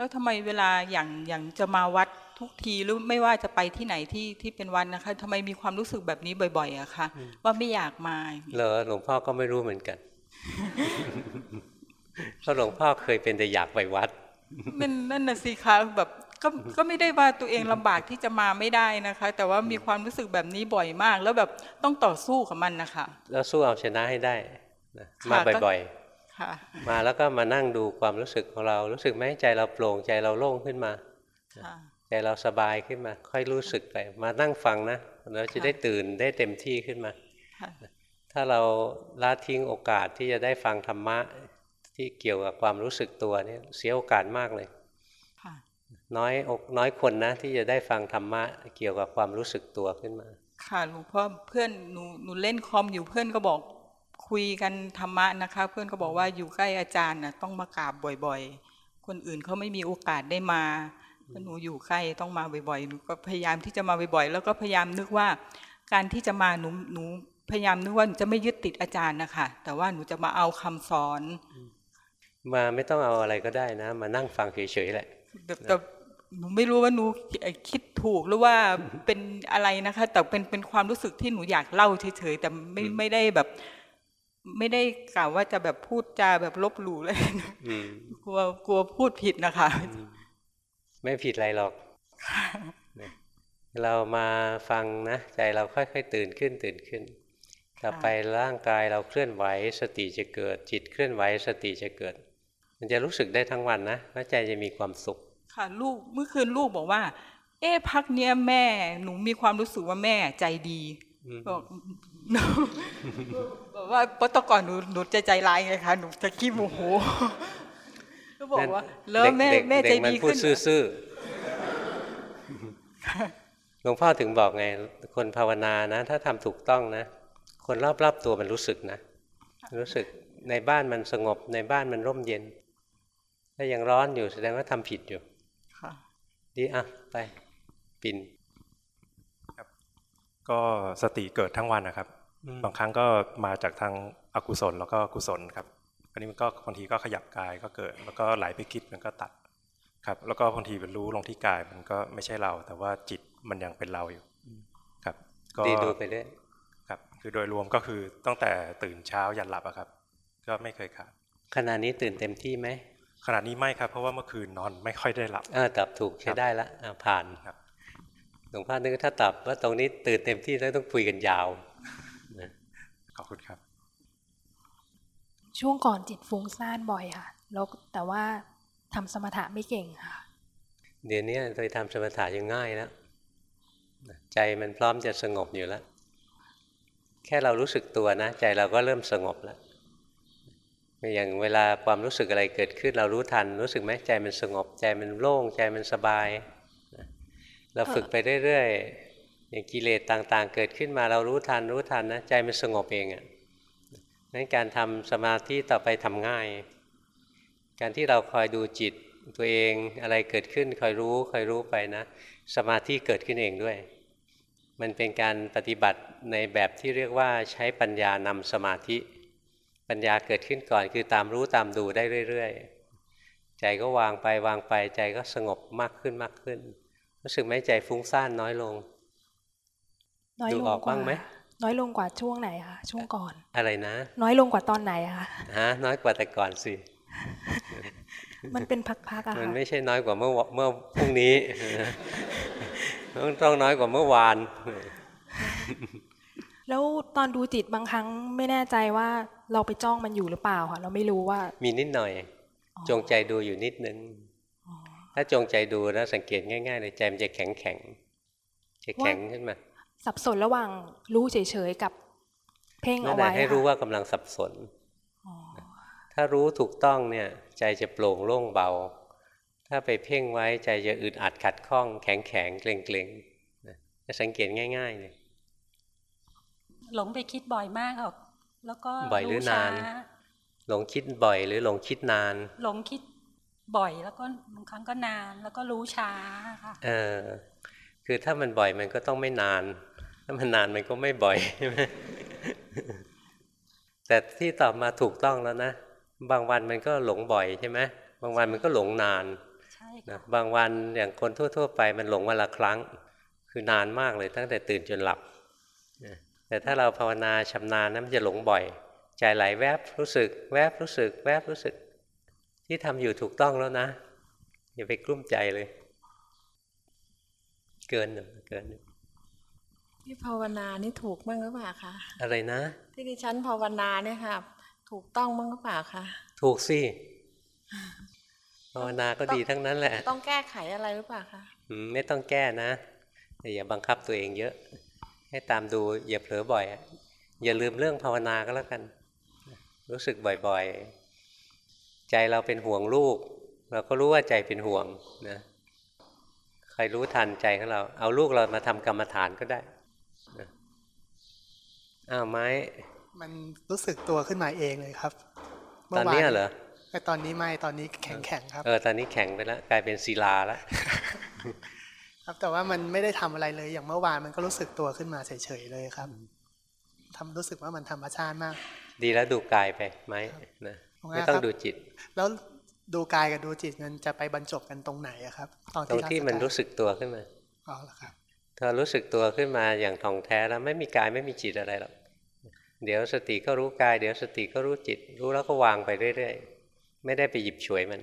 S19: แล้วทำไมเวลาอย่างอย่างจะมาวัดทุกทีหรือไม่ว่าจะไปที่ไหนที่ที่เป็นวันนะคะทำไมมีความรู้สึกแบบนี้บ่อย ๆอะคะว่าไม่อยากมา
S1: เหรอหลวงพ่อก็ไม่รู้เหมือนกันเพราะหลวงพ่อเคยเป็นแต่อยากไปวัด
S19: มันนั่นน่ะสิคะแบบก็ก็ไม่ได้ว่าตัวเองลำบากที่จะมาไม่ได้นะคะ แต่ว่ามีความรู้สึกแบบนี้บ่อยมาก แล้วแบบต้องต่อสู้กับมันนะคะ
S1: แล้วสู้เอาชนะให้ได้นะ
S19: ค่ะ
S1: มา
S19: ก็
S1: บ่อย
S19: ค่ะ
S1: ๆมาแล้วก็มานั่งดูความรู้สึกของเรา รู้สึกไหมใจเราโปร่งใจเราโล่งขึ้นมา
S19: ค่ะ
S1: ใจเราสบายขึ้นมา ค่อยรู้สึกไป มานั่งฟังนะเราจะได้ตื่นได้เต็มที่ขึ้นมา
S19: ค่ะ
S1: ถ้าเราละทิ้งโอกาสที่จะได้ฟังธรรมะที่เกี่ยวกับความรู้สึกตัวเนี่ยเสียโอกาสมากเลย
S19: ค่ะ
S1: น้อยอกน้อยคนนะ ที่จะได้ฟังธรรมะเกี่ยวกับความรู้สึกตัวขึ้นมา
S19: ค่ะหลวงพ่อเพื่อนหนูหนูเล่นคอมอยู่เพื่อนก็บอก คุยกันธรรมะนะคะ เพื่อนก็บอกว่าอยู่ใกล้อาจารย์น่ะต้องมากราบบ่อยๆ คนอื่นเขาไม่มีโอกาสได้มาแล้วหนูอยู่ใกล้ต้องมาบ่อยๆหนูก็พยายามที่จะมาบ่อยๆ แล้วก็พยายามนึกว่า การที่จะมาหนูหนูพยายามนึกว่าหนูจะไม่ยึดติดอาจารย์นะคะแต่ว่าหนูจะมาเอาคำสอน
S1: มาไม่ต้องเอาอะไรก็ได้นะ มานั่งฟังเฉยๆแหละ
S19: แต่แต่หนูไม่รู้ว่าหนูคิดถูกหรือว่าเป็นอะไรนะคะ แต่เป็นเป็นความรู้สึกที่หนูอยากเล่าเฉยๆแต่ไม่ไม่ได้แบบ ไม่ได้กล่าวว่าจะแบบพูดจาแบบลบหลู่เลยนะ
S1: อืม
S19: กลัวกลัวพูดผิดนะคะ
S1: ไม่ผิดอะไรหรอกนะเรามาฟังนะ ใจเราค่อยๆตื่นขึ้นตื่นขึ้น ต่อไปร่างกายเราเคลื่อนไหวสติจะเกิด จิตเคลื่อนไหวสติจะเกิด มันจะรู้สึกได้ทั้งวันนะแล้วใจจะมีความสุข
S19: ค่ะลูกเมื่อคืนลูกบอกว่า เอ๊ะพักเนี้ยแม่หนูมีความรู้สึกว่าแม่ใจดี
S1: อืม
S19: บอกหนู บอกว่าเพราะแตอนก่อนหนูหนูจะใจร้ายไงคะหนูจะขี้โมโหก็บอกว่าแล้วแม่
S1: ด็กๆ
S19: แม่ใจ
S1: เด็กมัน
S19: ดี
S1: พูด
S19: ขึ้น
S1: ซื่อๆหลวงพ่อถึงบอกไง คนภาวนานะ ถ้าทำถูกต้องนะ คนรอบๆตัวมันรู้สึกนะ รู้สึกในบ้านมันสงบในบ้านมันร่มเย็น ถ้ายังร้อนอยู่แสดงว่าทำผิดอยู่
S19: ค่ะ
S1: ดีอะ ไป ปิ่น
S20: ก็สติเกิดทั้งวันนะครับ
S1: อืม
S20: บางครั้งก็มาจากทางอกุศลแล้วก็กุศลครับอันนี้มันก็บางทีก็ขยับกายก็เกิด แล้วก็ไหลไปคิดมันก็ตัดครับ แล้วก็บางทีมันรู้ลงที่กายมันก็ไม่ใช่เรา แต่ว่าจิตมันยังเป็นเราอยู่ครับ ก็
S1: ดีดูไปเรื่อย
S20: ครับ คือโดยรวมก็คือตั้งแต่ตื่นเช้ายันหลับอะครับ ก็ไม่เคยขาด
S1: ขณะนี้ตื่นเต็มที่ไหม
S20: ขณะนี้ไม่ครับ เพราะว่าเมื่อคืนนอนไม่ค่อยได้หลับ
S1: เออตอบถูกใช้ได้ละอะผ่าน
S20: ครับ
S1: หลวงพ่อนึกถ้าตอบว่าตรงนี้ตื่นเต็มที่แล้วต้องคุยกันยาวนะ
S20: ข อบคุณครับ
S21: ช่วงก่อนจิตฟุ้งซ่านบ่อยค่ะ แล้วแต่ว่าทำสมถะไม่เก่งค่ะ
S1: เดี๋ยวนี้โดยทำสมถะยังง่ายแล้วใจมันพร้อมจะสงบอยู่แล้ว แค่เรารู้สึกตัวนะ ใจเราก็เริ่มสงบแล้วอย่างเวลาความรู้สึกอะไรเกิดขึ้น เรารู้ทัน รู้สึกไหมใจมันสงบ ใจมันโล่ง ใจมันสบาย เราฝึกไปเรื่อยๆ อย่างกิเลสต่างๆ เกิดขึ้นมาเรารู้ทันรู้ทันนะใจมันสงบเองอะ่ะนั้นการทำสมาธิต่อไปทำง่าย การที่เราคอยดูจิตตัวเองอะไรเกิดขึ้นคอยรู้คอยรู้ไปนะ สมาธิเกิดขึ้นเองด้วย มันเป็นการปฏิบัติในแบบที่เรียกว่าใช้ปัญญานำสมาธิ ปัญญาเกิดขึ้นก่อนคือตามรู้ตามดูได้เรื่อยๆ ใจก็วางไปวางไปใจก็สงบมากขึ้นมากขึ้น รู้สึกไหมใจฟุ้งซ่านน้อยลง
S21: น้อย
S1: ดู
S21: ลง
S1: ออก
S21: กว่า
S1: บ้างไหม
S21: น้อยลงกว่าช่วงไหนคะช่วงก่อน
S1: อะไรนะ
S21: น้อยลงกว่าตอนไหนอะคะ
S1: ฮะน้อยกว่าแต่ก่อนสิ
S21: มันเป็นพักๆอะ
S1: มัน
S21: ค่ะ
S1: ไม่ใช่น้อยกว่าเมื่อวเมื่อพรุ่งนี้ต้องต้องน้อยกว่าเมื่อวาน
S21: แล้วตอนดูจิตบางครั้งไม่แน่ใจว่าเราไปจ้องมันอยู่หรือเปล่าค่ะเราไม่รู้ว่า
S1: มีนิดหน่อย จงใจดูอยู่นิดนึงถ้าจงใจดูแล้วสังเกตง่ายๆเลยใจมันจะแข็งแข็งๆจะแข็งขึ้นมา
S21: สับสนระหว่างรู้เฉยๆกับเพ่ง
S1: นั่
S21: เอา
S1: นแหละ
S21: ไว้
S1: ให้รู้
S21: ค่ะ
S1: ว่ากำลังสับสน ถ้ารู้ถูกต้องเนี่ยใจจะโปร่งโล่งเบา ถ้าไปเพ่งไว้ใจจะอึดอัดขัดข้อง แข็งแข็งเกร็งเกร็งๆนะจะสังเกตง่ายๆเลย
S22: หลงไปคิดบ่อยมากหรอกแล้วก็
S1: บ่อยหรือนา
S22: ช้าน
S1: หลงคิดบ่อยหรือหลงคิดนาน
S22: หลงคิดบ่อยแล้วก็บางครั้งก็นานแล้วก็รู้ช้าค่ะ
S1: เออคือถ้ามันบ่อยมันก็ต้องไม่นาน ถ้ามันนานมันก็ไม่บ่อยใช่ไหมแต่ที่ตอบมาถูกต้องแล้วนะ บางวันมันก็หลงบ่อยใช่ไหมบางวันมันก็หลงนานนะบางวันอย่างคนทั่ว ๆ ไปมันหลงวันละครั้ง คือนานมากเลยตั้งแต่ตื่นจนหลับนะแต่ถ้าเราภาวนาชำนาญนะมันจะหลงบ่อย ใจไหลแวบรู้สึก แวบรู้สึก แวบรู้สึก ที่ทำอยู่ถูกต้องแล้วนะ อย่าไปกลุ้มใจเลย เกินหนึ่งเกินหนึ่ง
S23: ที่ภาวนานี่ถูกบ้างหรือเปล่าคะ
S1: อะไรนะ
S23: ที่ดิฉันภาวนาเนี่ยค่ะ ถูกต้องบ้างหรือเปล่าคะ
S1: ถูกสิภาวนาก็ดีทั้งนั้นแหละ
S23: ต้องแก้ไขอะไรหรือเปล่าคะ
S1: อืมไม่ต้องแก้นะแต่อย่าบังคับตัวเองเยอะ ให้ตามดูอย่าเผลอบ่อยอะอย่าลืมเรื่องภาวนาก็แล้วกัน รู้สึกบ่อยๆ ใจเราเป็นห่วงลูก เราก็รู้ว่าใจเป็นห่วงนะใครรู้ทันใจของเรา เอาลูกเรามาทำกรรมฐานก็ได้นะ อ้าวไม้
S24: มันรู้สึกตัวขึ้นมาเองเลยครับ
S1: ตอนเนี้ยเหรอ
S24: แต่ตอนนี้ไม่ตอนนี้แข็งแข็งๆครับ
S1: เออตอนนี้แข็งไปแล้วกลายเป็นศิลาแล้ว
S24: ครับแต่ว่ามันไม่ได้ทำอะไรเลยอย่างเมื่อวานมันก็รู้สึกตัวขึ้นมาเฉยๆเลยครับทำรู้สึกว่ามันธรรมชาติมาก
S1: ดีแล้วดูกายไปไหมนะ
S24: ผมว่า
S1: ไม่ต้อง
S24: ครับ
S1: ดูจิต
S24: แล้วดูกายกับดูจิตมันจะไปบรรจบกันตรงไหนอะครับตอน
S1: ตรง
S24: ที่
S1: ที่มันรู้สึกตัวขึ้นมา
S24: อ๋อเหรอครับ
S1: ถ้ารู้สึกตัวขึ้นมาอย่างท่องแท้แล้วไม่มีกายไม่มีจิตอะไรหรอก เดี๋ยวสติก็รู้กาย เดี๋ยวสติก็รู้จิต รู้แล้วก็วางไปเรื่อยๆ ไม่ได้ไปหยิบฉวยมัน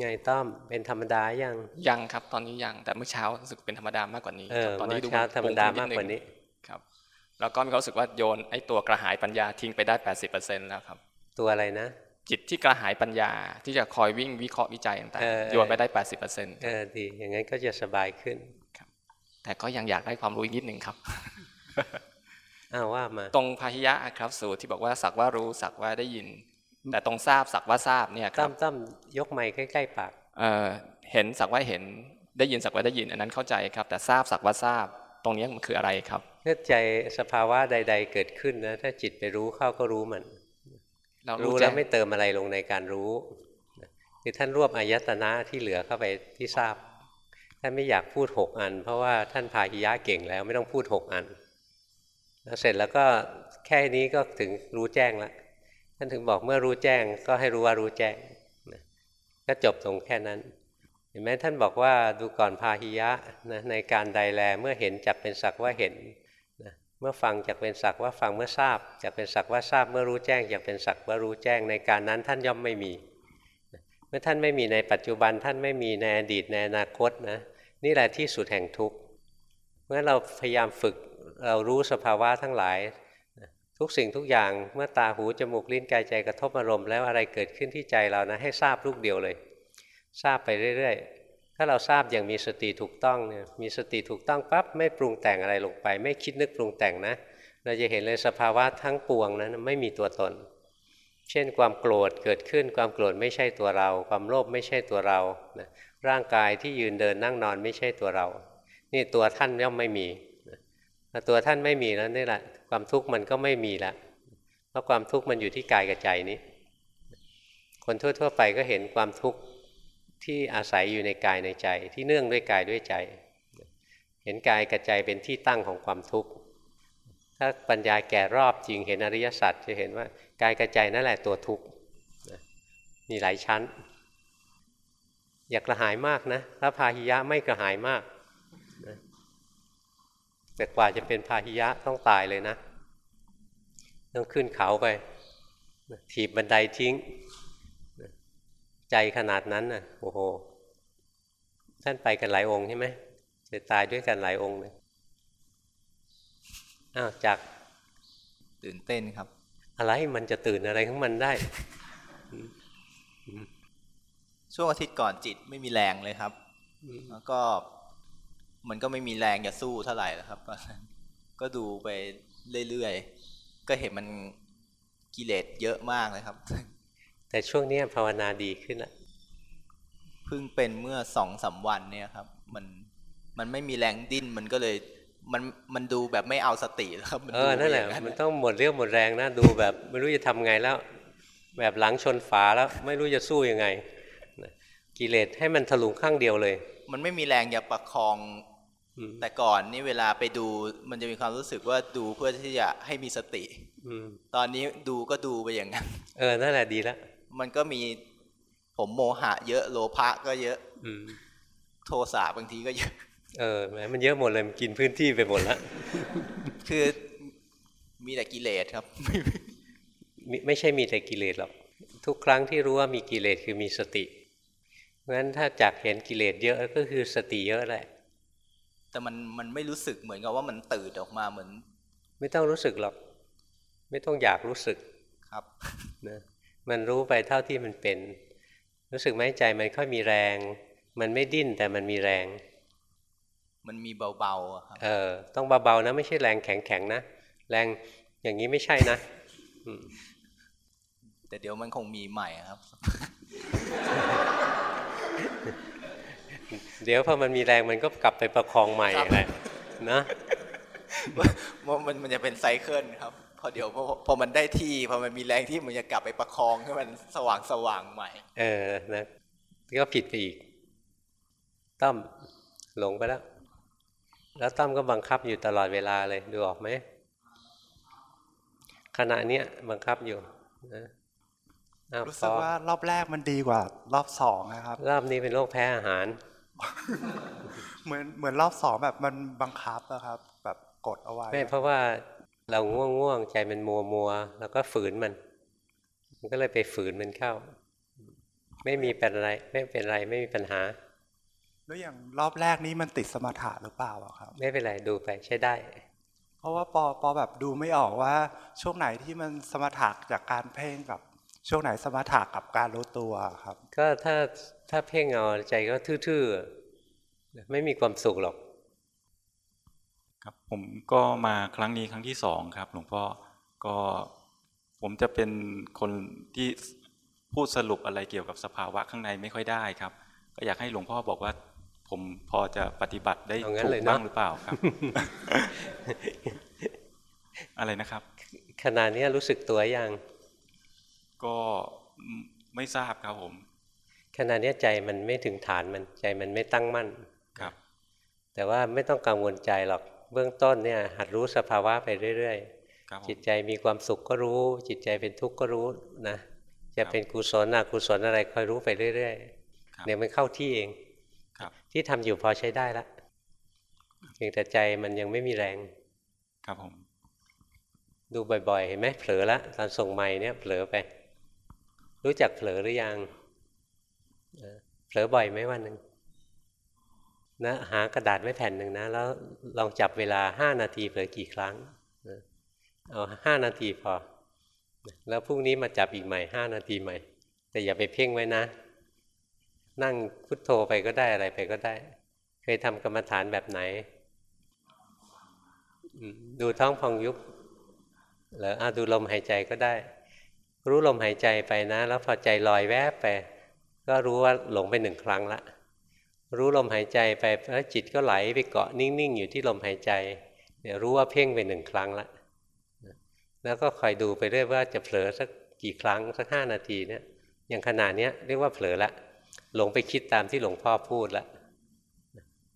S1: ไงต้อมเป็นธรรมดายัง
S25: ยังครับ ตอนนี้ยังแต่เมื่อเช้ารู้สึกเป็นธรรมดามากกว่านี้
S1: เออ
S25: ครับตอนนี้
S1: เมื่
S25: ดู
S1: อเช้าธรรมดา
S25: ปง
S1: มากกว่านี้
S25: ครับแล้วก็มีความรู้สึกว่าโยนไอ้ตัวกระหายปัญญาทิ้งไปได้แปดสิบเปอร์เซ็นต์แล้วครับ
S1: ตัวอะไรนะ
S25: จิตที่กระหายปัญญาที่จะคอยวิ่งวิเคราะห์วิจัยต่าง
S1: เออ
S25: ๆโยนไปได้แปดสิบเปอร์เซ็นต์
S1: เออดีอย่างนั้นก็จะสบายขึ้น
S25: แต่ก็ยังอยากได้ความรู้อีกนิดหนึ่งครับ
S1: อ้าวว่ามา
S25: ตรงพาหิยะครับสูตรที่บอกว่าสักว่ารู้สักว่าได้ยิน แต่ตรงทราบสักว่าทราบเนี่ยค
S1: ต้
S25: รั
S1: อบมต้อมยกไม้ใกล้ๆปาก
S25: เอ่อเห็นสักว่าเห็นได้ยินสักว่าได้ยินอันนั้นเข้าใจครับ แต่ทราบสักว่าทราบ ตรงนี้มันคืออะไรครับ
S1: เมื่อใจสภาวะใด ๆ เกิดขึ้นนะถ้าจิตไปรู้เข้าก็รู้มัน
S25: เรารู้
S1: รู้
S25: แจ้
S1: แล้ว
S25: ง
S1: ไม่เติมอะไรลงในการรู้คือท่านรวบอายตนะที่เหลือเข้าไปที่ทราบท่านไม่อยากพูดหกอัน เพราะว่าท่านพาหิยะเก่งแล้วไม่ต้องพูดหกอันแล้ว เสร็จแล้วก็แค่นี้ก็ถึงรู้แจ้งแล้วท่านถึงบอกเมื่อรู้แจ้งก็ให้รู้ว่ารู้แจ้งนะก็จบตรงแค่นั้น เห็นไหมท่านบอกว่าดูก่อนพาหิยะนะในการใดแลเมื่อเห็นจักเป็นสักว่าเห็นนะเมื่อฟังจักเป็นสักว่าฟังเมื่อทราบจักเป็นสักว่าทราบเมื่อรู้แจ้งจักเป็นสักว่ารู้แจ้งในการนั้นท่านย่อมไม่มีนะเมื่อท่านไม่มีในปัจจุบันท่านไม่มีในอดีตในอนาคตนะนี่แหละที่สุดแห่งทุกข์เมื่อเราพยายามฝึก เรารู้สภาวะทั้งหลาย ทุกสิ่งทุกอย่างเมื่อตาหูจมูกลิ้นกายใจกระทบอารมณ์แล้วอะไรเกิดขึ้นที่ใจเรานะให้ทราบลูกเดียวเลย ทราบไปเรื่อย ๆ ถ้าเราทราบอย่างมีสติถูกต้องเนี่ยมีสติถูกต้องปั๊บไม่ปรุงแต่งอะไรลงไป ไม่คิดนึกปรุงแต่งนะ เราจะเห็นเลยสภาวะทั้งปวงนั้นไม่มีตัวตน เช่นความโกรธเกิดขึ้นความโกรธไม่ใช่ตัวเรา ความโลภไม่ใช่ตัวเรานะร่างกายที่ยืนเดินนั่งนอนไม่ใช่ตัวเรา นี่ตัวท่านย่อมไม่มี พอตัวท่านไม่มีแล้วนี่แหละความทุกข์มันก็ไม่มีล้วเพราะความทุกข์มันอยู่ที่กายกับใจนี้ คนทั่ว ๆ ไปก็เห็นความทุกข์ที่อาศัยอยู่ในกายในใจ ที่เนื่องด้วยกายด้วยใจ เห็นกายกับใจเป็นที่ตั้งของความทุกข์ถ้าปัญญาแก่รอบจริงเห็นอริยสัจจะเห็นว่ากายกับใจนั่นแหละตัวทุกข์มีหลายชั้น อยากกระหายมากนะพระพาหิยะไม่กระหายมาก แต่กว่าจะเป็นพาหิยะต้องตายเลยนะ ต้องขึ้นเขาไป ถีบบันไดทิ้ง ใจขนาดนั้นน่ะโอ้โห ท่านไปกันหลายองค์ใช่ไหมจะตายด้วยกันหลายองค์เลยอ้าวจาก
S26: ตื่นเต้นครับ
S1: อะไรมันจะตื่นอะไรของมันได้
S26: ช่วงอาทิตย์ก่อนจิตไม่มีแรงเลยครับ แล้วก็ มันก็ไม่มีแรงจะสู้เท่าไหร่แล้วครับ ก็ดูไปเรื่อยๆ ก็เห็นมันกิเลสเยอะมากเลยครับ
S1: แต่ช่วงนี้ภาวนาดีขึ้นละ
S26: เพิ่งเป็นเมื่อสองสาวันเนี่ยครับ มันมันไม่มีแรงดิ้นมันก็เลยมันมันดูแบบไม่เอาสติแล้วครับ
S1: เออนั่นแหละมันต้องหมดเรี่ยวหมดแรงนะดูแบบไม่รู้จะทำไงแล้ว แบบหลังชนฝาแล้ว ไม่รู้จะสู้ยังไงกิเลสให้มันถลุงข้างเดียวเลย
S26: มันไม่มีแรงจะประคอง แต่ก่อนนี่เวลาไปดูมันจะมีความรู้สึกว่าดูเพื่อที่จะให้มีสติตอนนี้ดูก็ดูไปอย่างนั้น
S1: เออ นั่นแหละดีแล้ว
S26: มันก็มีผมโมหะ เยอะโลภะก็เยอะโทสะบางทีก็เยอะ
S1: เออแหมมันเยอะหมดเลยมันกินพื้นที่ไปหมดแล้ว
S26: คือมีแต่กิเลสครับ
S1: ไม่ใช่มีแต่กิเลสหรอก ทุกครั้งที่รู้ว่ามีกิเลสคือมีสติเพราะฉะนั้นถ้าจากเห็นกิเลสเยอะก็คือสติเยอะแหละ
S26: แต่มันมันไม่รู้สึกเหมือนกับว่ามันตื่นออกมาเหมือน
S1: ไม่ต้องรู้สึกหรอก ไม่ต้องอยากรู้สึก
S26: ครับ
S1: นะมันรู้ไปเท่าที่มันเป็น รู้สึกไหมใจมันค่อยมีแรง มันไม่ดิ้นแต่มันมีแรง
S26: มันมีเบาๆครับ
S1: เออต้องเบาๆนะ ไม่ใช่แรงแข็งๆนะแรงอย่างนี้ไม่ใช่นะ
S26: แต่เดี๋ยวมันคงมีใหม่ครับ
S1: เดี๋ยวพอมันมีแรงมันก็กลับไปประคองใหม่แหละนะ
S26: มันมันจะเป็นไซเคิลครับ พอเดี๋ยวพอพอมันได้ที่พอมันมีแรงที่มันจะกลับไปประคองให้มันสว่างสว่างใหม่
S1: เออนะก็ผิดไปอีกตั้มหลงไปแล้ว แล้วตั้มก็บังคับอยู่ตลอดเวลาเลยดูออกไหมขณะเนี้ยบังคับอยู่นะอ้าว
S27: รู้สึก
S1: พอ
S27: ว่ารอบแรกมันดีกว่า รอบสองนะครับ
S1: รอบนี้เป็นโรคแพ้อาหาร
S27: เหมือนเหมือนรอบสองแบบมันบังคับอะครับ แบบกดเอาไว้
S1: ไม่เพราะว่าเราง่วงง่วงใจมันมัวมัวแล้วก็ฝืนมัน มันก็เลยไปฝืนมันเข้า ไม่มีเป็นไร ไม่เป็นไรไม่มีปัญหา
S27: แล้วอย่างรอบแรกนี้มันติดสมถะหรือเปล่าอะครับ
S1: ไม่เป็นไรดูไปใช้ได้
S27: เพราะว่าปอปอแบบดูไม่ออกว่า ช่วงไหนที่มันสมถะจากการเพ่งกับช่วงไหนสมถะกับการรู้ตัวครับ
S1: ก็ถ้า ถ้าเพ่งเอาใจก็ทื่อๆ ไม่มีความสุขหรอก
S28: ครับผมก็มาครั้งนี้ครั้งที่สองครับหลวงพ่อก็ผมจะเป็นคนที่พูดสรุปอะไรเกี่ยวกับสภาวะข้างในไม่ค่อยได้ครับ ก็อยากให้หลวงพ่อบอกว่า ผมพอจะปฏิบัติได้
S1: เอางั้น
S28: ถู
S1: เล
S28: ก
S1: ยเนอะ
S28: บ้างหรือเปล่าครับ อะไรนะครับ
S1: ขณะนี้รู้สึกตัวยัง
S28: ก็ไม่ทราบครับผม
S1: ขณะนี้ใจมันไม่ถึงฐานมันใจมันไม่ตั้งมั่น
S28: ครับ
S1: แต่ว่าไม่ต้องกังวลใจหรอกเบื้องต้นเนี่ยหัดรู้สภาวะไปเรื่อย
S28: ครับผม
S1: ๆจิตใจมีความสุขก็รู้ จิตใจเป็นทุกข์ก็รู้นะจะเป็นกุศลอกุศลอะไรคอยรู้ไปเรื่อยๆเดี๋ยวมันเข้าที่เอง
S28: ครับ
S1: ที่ทำอยู่พอใช้ได้ละเพียงแต่ใจมันยังไม่มีแรง
S28: ครับผม
S1: ดูบ่อยๆ เห็นไหมเผลอละตอนส่งไม้เนี่ยเผลอไป รู้จักเผลอหรือยัง เออเผลอบ่อยไหมวันหนึ่งนะหากระดาษไว้แผ่นหนึ่งนะ แล้วลองจับเวลาห้านาทีเผลอกี่ครั้งนะเอาห้านาทีพอ แล้วพรุ่งนี้มาจับอีกใหม่ห้านาทีใหม่ แต่อย่าไปเพ่งไว้นะ นั่งพุทโธไปก็ได้อะไรไปก็ได้ เคยทำกรรมฐานแบบไหน ดูท้องพองยุบหรืออาดูลมหายใจก็ได้ รู้ลมหายใจไปนะ แล้วพอใจลอยแวบไป ก็รู้ว่าหลงไปหนึ่งครั้งละรู้ลมหายใจไปแล้วจิตก็ไหลไปเกาะนิ่งๆ อยู่ที่ลมหายใจเนี่ยรู้ว่าเพ่งไปหนึ่งครั้งละแล้วก็คอยดูไปเรื่อยว่าจะเผลอสักกี่ครั้งสักห้านาทีเนี่ยอย่างขนาดนี้เรียกว่าเผลอละหลงไปคิดตามที่หลวงพ่อพูดละ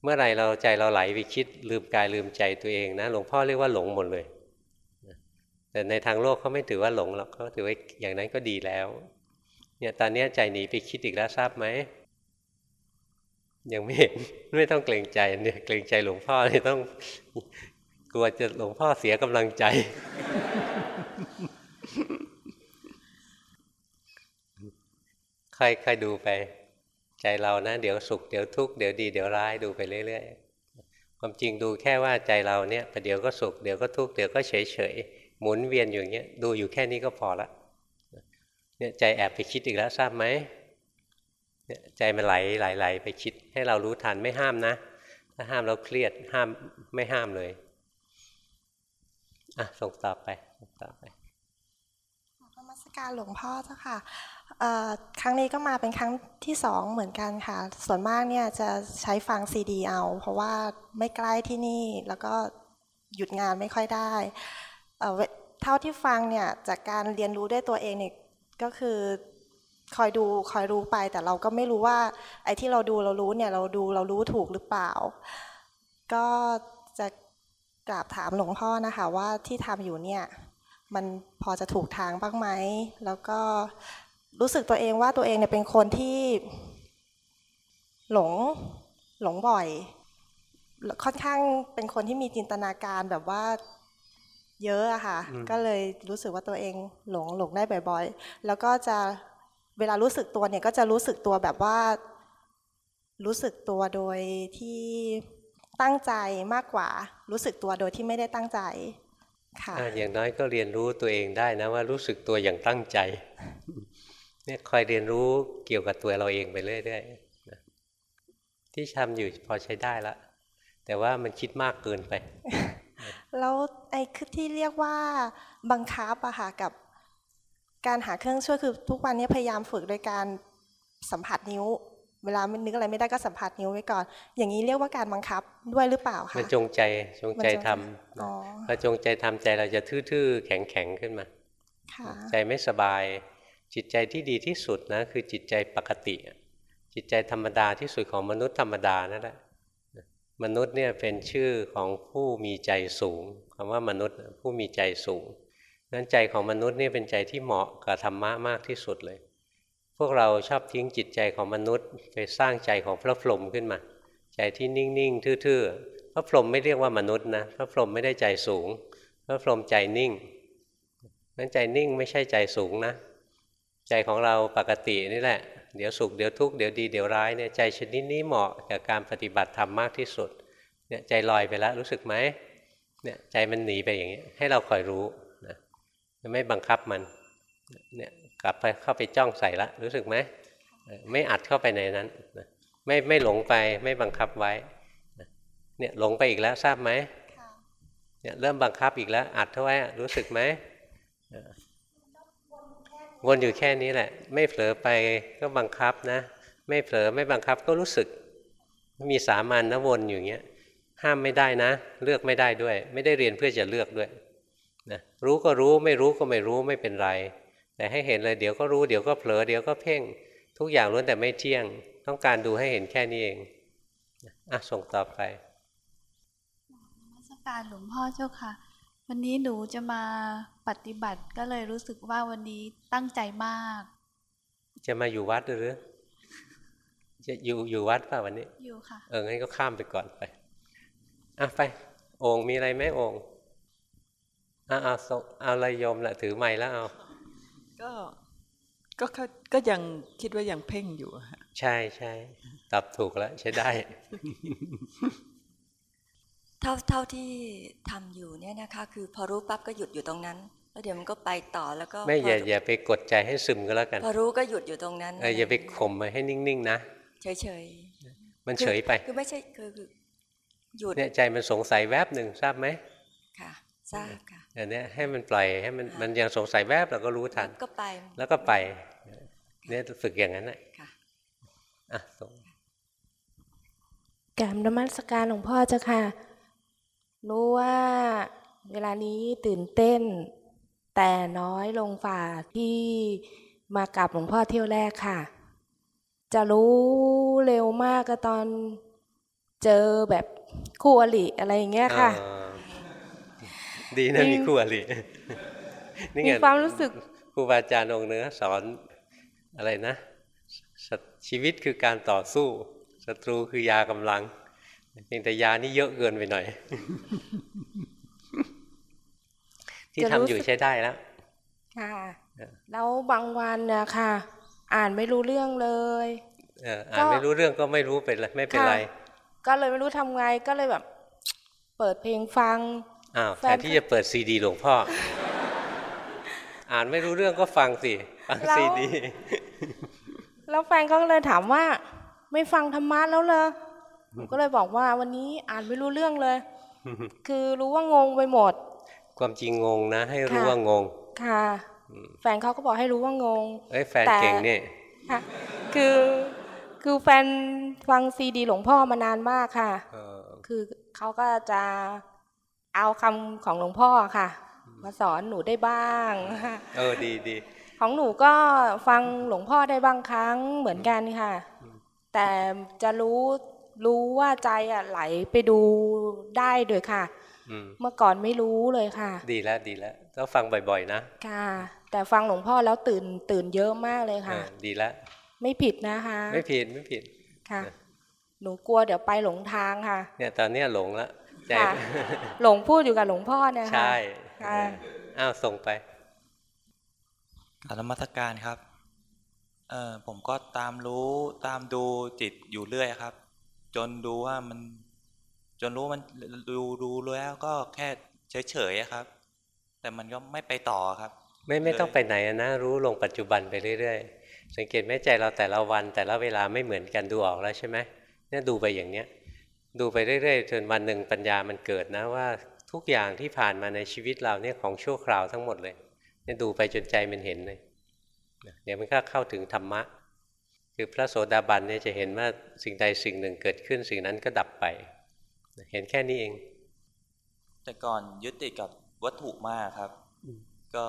S1: เมื่อไรเราใจเราไหลไปคิดลืมกายลืมใจตัวเองนะหลวงพ่อเรียกว่าหลงหมดเลยแต่ในทางโลกเขาไม่ถือว่าหลงหรอกเขาถือว่าอย่างนั้นก็ดีแล้ว เนี่ยตอนนี้ใจหนีไปคิดอีกแล้วทราบไหมยังไม่เห็นไม่ต้องเกรงใจเนี่ยเกรงใจหลวงพ่อเนี่ยต้องกลัวจะหลวงพ่อเสียกำลังใจ ใครใครดูไป ใจเรานะ เดี๋ยวสุขเดี๋ยวทุกข์เดี๋ยวดีเดี๋ยวร้ายดูไปเรื่อยๆความจริงดูแค่ว่าใจเราเนี่ยประเดี๋ยวก็สุขเดี๋ยวก็ทุกข์เดี๋ยวก็เฉยเฉยหมุนเวียนอยู่อย่างเงี้ยดูอยู่แค่นี้ก็พอละ เนี่ยใจแอบไปคิดอีกแล้วทราบไหมเนี่ยใจมันไหลไหลไหลไปคิด ให้เรารู้ทันไม่ห้ามนะ ถ้าห้ามเราเครียดห้ามไม่ห้ามเลยอะส่งต่อไปส่งต่อไป
S29: นมัสการหลวงพ่อเจ้าค่ะครั้งนี้ก็มาเป็นครั้งที่สองเหมือนกันค่ะ ส่วนมากเนี่ยจะใช้ฟังซีดีเอา เพราะว่าไม่ใกล้ที่นี่แล้วก็หยุดงานไม่ค่อยได้ เท่าที่ฟังเนี่ยจากการเรียนรู้ด้วยตัวเองเนี่ย ก็คือคอยดูคอยรู้ไปแต่เราก็ไม่รู้ว่า ไอ้ที่เราดูเรารู้เนี่ยเราดูเรารู้ถูกหรือเปล่า ก็จะกราบถามหลวงพ่อนะคะว่าที่ทำอยู่เนี่ยมันพอจะถูกทางบ้างไหม แล้วก็รู้สึกตัวเองว่าตัวเองเนี่ยเป็นคนที่หลงหลงบ่อย ค่อนข้างเป็นคนที่มีจินตนาการแบบว่า เยอะอะค่ะ ก็เลยรู้สึกว่าตัวเองหลงหลงได้บ่อยๆ แล้วก็จะเวลารู้สึกตัวเนี่ยก็จะรู้สึกตัวแบบว่า รู้สึกตัวโดยที่ตั้งใจมากกว่า รู้สึกตัวโดยที่ไม่ได้ตั้งใจค่ะ
S1: อย่างน้อยก็เรียนรู้ตัวเองได้นะว่ารู้สึกตัวอย่างตั้งใจเนี่ยคอยเรียนรู้เกี่ยวกับตัวเราเองไปเรื่อยๆที่ทำอยู่พอใช้ได้ละแต่ว่ามันคิดมากเกินไป
S29: แล้วไอ้คือที่เรียกว่าบังคับอะค่ะกับการหาเครื่องช่วยคือทุกวันนี้พยายามฝึกโดยการสัมผัสนิ้ว เวลานึกอะไรไม่ได้ก็สัมผัสนิ้วไว้ก่อน อย่างนี้เรียกว่าการบังคับด้วยหรือเปล่าคะ
S1: มันจงใจจงใจทำพอจงใจทำใจเราจะทื่อๆแข็งๆขึ้นมาใจไม่สบาย จิตใจที่ดีที่สุดนะคือจิตใจปกติ จิตใจธรรมดาที่สุดของมนุษย์ธรรมดานั่นแหละ มนุษย์เนี่ยเป็นชื่อของผู้มีใจสูงคำว่ามนุษย์ผู้มีใจสูงนั้นใจของมนุษย์นี่เป็นใจที่เหมาะกับธรรมะมากที่สุดเลย พวกเราชอบทิ้งจิตใจของมนุษย์ ไปสร้างใจของพระพรหมขึ้นมา ใจที่นิ่ง ๆ ทื่อ ๆ พระพรหมไม่เรียกว่ามนุษย์นะพระพรหมไม่ได้ใจสูง พระพรหมใจนิ่งนั้นใจนิ่งไม่ใช่ใจสูงนะ ใจของเราปกตินี่แหละ เดี๋ยวสุขเดี๋ยวทุกข์เดี๋ยวดีเดี๋ยวร้ายเนี่ยใจชนิดนี้เหมาะกับการปฏิบัติธรรมมากที่สุดเนี่ยใจลอยไปแล้วรู้สึกไหมเนี่ยใจมันหนีไปอย่างนี้ให้เราคอยรู้นะไม่บังคับมันเนี่ยกลับไปเข้าไปจ้องใส่ละรู้สึกไหมไม่อัดเข้าไปในนั้นนะไม่ไม่หลงไปไม่บังคับไว้เนี่ยหลงไปอีกแล้วทราบไหมเนี่ยเริ่มบังคับอีกแล้วอัดเท่าไว้รู้สึกไหม วนอยู่แค่นี้แหละ ไม่เผลอไปก็บังคับนะ ไม่เผลอไม่บังคับก็รู้สึก มีสามัญนะวนอยู่เงี้ย ห้ามไม่ได้นะ เลือกไม่ได้ด้วย ไม่ได้เรียนเพื่อจะเลือกด้วยนะรู้ก็รู้ไม่รู้ก็ไม่รู้ไม่เป็นไร แต่ให้เห็นเลยเดี๋ยวก็รู้เดี๋ยวก็เผลอเดี๋ยวก็เพ่ง ทุกอย่างล้วนแต่ไม่เที่ยง ต้องการดูให้เห็นแค่นี้เองอะส่งต่อไป
S30: มาสการหลวงพ่อเจ้าค่ะ วันนี้หนูจะมา ปฏิบัติก็เลยรู้สึกว่าวันนี้ตั้งใจมาก
S1: จะมาอยู่วัดหรือ จะอยู่อยู่วัดป่ะวันนี้
S30: อยู่ค่ะ
S1: เอองั้นก็ข้ามไปก่อนไปอะไปโอ่งมีอะไรไหมโอ่งอะเอาเอาอะไรยมละถือไม้แล้วเอา
S31: ก็ก็ก็ยังคิดว่ายังเพ่งอยู่ฮะ
S1: ใช่ใช่ตอบถูกแล้วใช้ได้
S16: เท่าเท่าที่ทำอยู่เนี่ยนะคะคือพอรู้ปั๊บก็หยุดอยู่ตรงนั้น แล้วเดี๋ยวมันก็ไปต่อแล้วก็
S1: ไม่อย่าอย่าไปกดใจให้ซึมก็แล้วกัน
S16: พอรู้ก็หยุดอยู่ตรงนั้น
S1: เอออย่าไปข่มไปให้นิ่งๆนะ
S16: เฉยเฉย
S1: มันเฉยไป
S16: คือไม่ใช่คือคือหยุด
S1: เนี่ยใจมันสงสัยแวบหนึ่งทราบไหม
S16: ค่ะทราบค่ะ
S1: อันเนี้ยให้มันปล่อยให้มันมันยังสงสัยแวบเราก็รู้ทัน
S16: ก็ไป
S1: แล้วก็ไปเนี่ยฝึกอย่างนั้นแหละ
S16: ค่ะ
S1: อะส่ง
S11: กรรมนมัสการหลวงพ่อเจ้าค่ะ รู้ว่าเวลานี้ตื่นเต้น แต่น้อยลงฝ่าที่มากับหลวงพ่อเที่ยวแรกค่ะ จะรู้เร็วมากก็ตอนเจอแบบคู่อริอะไรอย่างเงี้ยค่ะ
S1: อ่าดีนะ
S11: มี
S1: มีคู่อรินี่ไง
S11: มีความรู้สึก
S1: ครูบาอาจารย์องค์เนื้อสอนอะไรนะสัตชีวิตคือการต่อสู้ศัตรูคือยากำลัง เพียงแต่ยานี่เยอะเกินไปหน่อย ที่
S11: จะ
S1: ทำ
S11: รู้
S1: อยู่
S11: สึก
S1: ใช้ได้แล้ว
S11: ค่ะ แล้วบางวันเนี่ยค่ะ อ่านไม่รู้เรื่องเลย
S1: เอออ่านไม่รู้เรื่องก็ไม่รู้เป็นไรไม่เป็นไร
S11: ค่ะก็เลยไม่รู้ทำไงก็เลยแบบ เปิดเพลงฟัง
S1: อ้าว
S11: แฟ
S1: แท
S11: น
S1: นที่จะเปิดซีดีหลวงพ่อ อ่านไม่รู้เรื่องก็ฟังสิฟัง
S11: แล้ว
S1: ซีดี
S11: แล้วแฟนเขาก็เลยถามว่า ไม่ฟังธรรมะแล้วเลย ผมก็เลยบอกว่าวันนี้อ่านไม่รู้เรื่องเลย คือรู้ว่างงไปหมด
S1: ความจริงงงนะ ให้รู้
S11: ค่ะ
S1: ว่างง
S11: ค่ะ แฟนเขาก็บอกให้รู้ว่างง
S1: เอ้ยแฟน
S11: แต่
S1: เก่งนี่
S11: ค่ะ คือคือแฟนฟังซีดีหลวงพ่อมานานมากค่ะ
S1: เออ
S11: คือเขาก็จะเอาคำของหลวงพ่อค่ะ มาสอนหนูได้บ้าง
S1: เออดีดี
S11: ของหนูก็ฟังหลวงพ่อได้บางครั้งเหมือนกันค่ะ แต่จะรู้ รู้ว่าใจอะไหลไปดูได้โดยค่ะ
S1: อืม
S11: เมื่อก่อนไม่รู้เลยค่ะ
S1: ดีแล้วดีแล้วต้องฟังบ่อยๆนะ
S11: ค่ะ แต่ฟังหลวงพ่อแล้วตื่นตื่นเยอะมากเลยค่ะ
S1: เออดีแล้ว
S11: ไม่ผิดนะคะ
S1: ไม่ผิดไม่ผิด
S11: ค่ะ หนูกลัวเดี๋ยวไปหลงทางค่ะ
S1: เนี่ยตอนเนี้ยหลงแล้วใจ
S11: ค่ะหลงพูดอยู่กับหลวงพ่อเนี่ยค่ะ
S1: ใช่
S11: ค่ะ
S1: อ้าวส่งไป
S26: กรารนมัสการครับเอ่อผมก็ตามรู้ตามดูจิตอยู่เรื่อยครับ จนดูว่ามัน จนรู้มันดูดูแล้วก็แค่เฉยๆอะครับ แต่มันก็ไม่ไปต่อครับ
S1: ไม่ไม่ต้องไปไหนอะนะ รู้ลงปัจจุบันไปเรื่อยๆ สังเกตไหมใจเราแต่ละวันแต่ละเวลาไม่เหมือนกันดูออกแล้วใช่ไหมเนี่ยดูไปอย่างเนี้ย ดูไปเรื่อยๆจนวันหนึ่งปัญญามันเกิดนะว่าทุกอย่างที่ผ่านมาในชีวิตเราเนี่ยของชั่วคราวทั้งหมดเลยเนี่ยดูไปจนใจมันเห็นเลยนะเดี๋ยวมันก็เข้าถึงธรรมะ คือพระโสดาบันเนี่ยจะเห็นว่าสิ่งใดสิ่งหนึ่งเกิดขึ้นสิ่งนั้นก็ดับไป เห็นแค่นี้เอง
S26: แต่ก่อนยึดติดกับวัตถุมากครับ ก็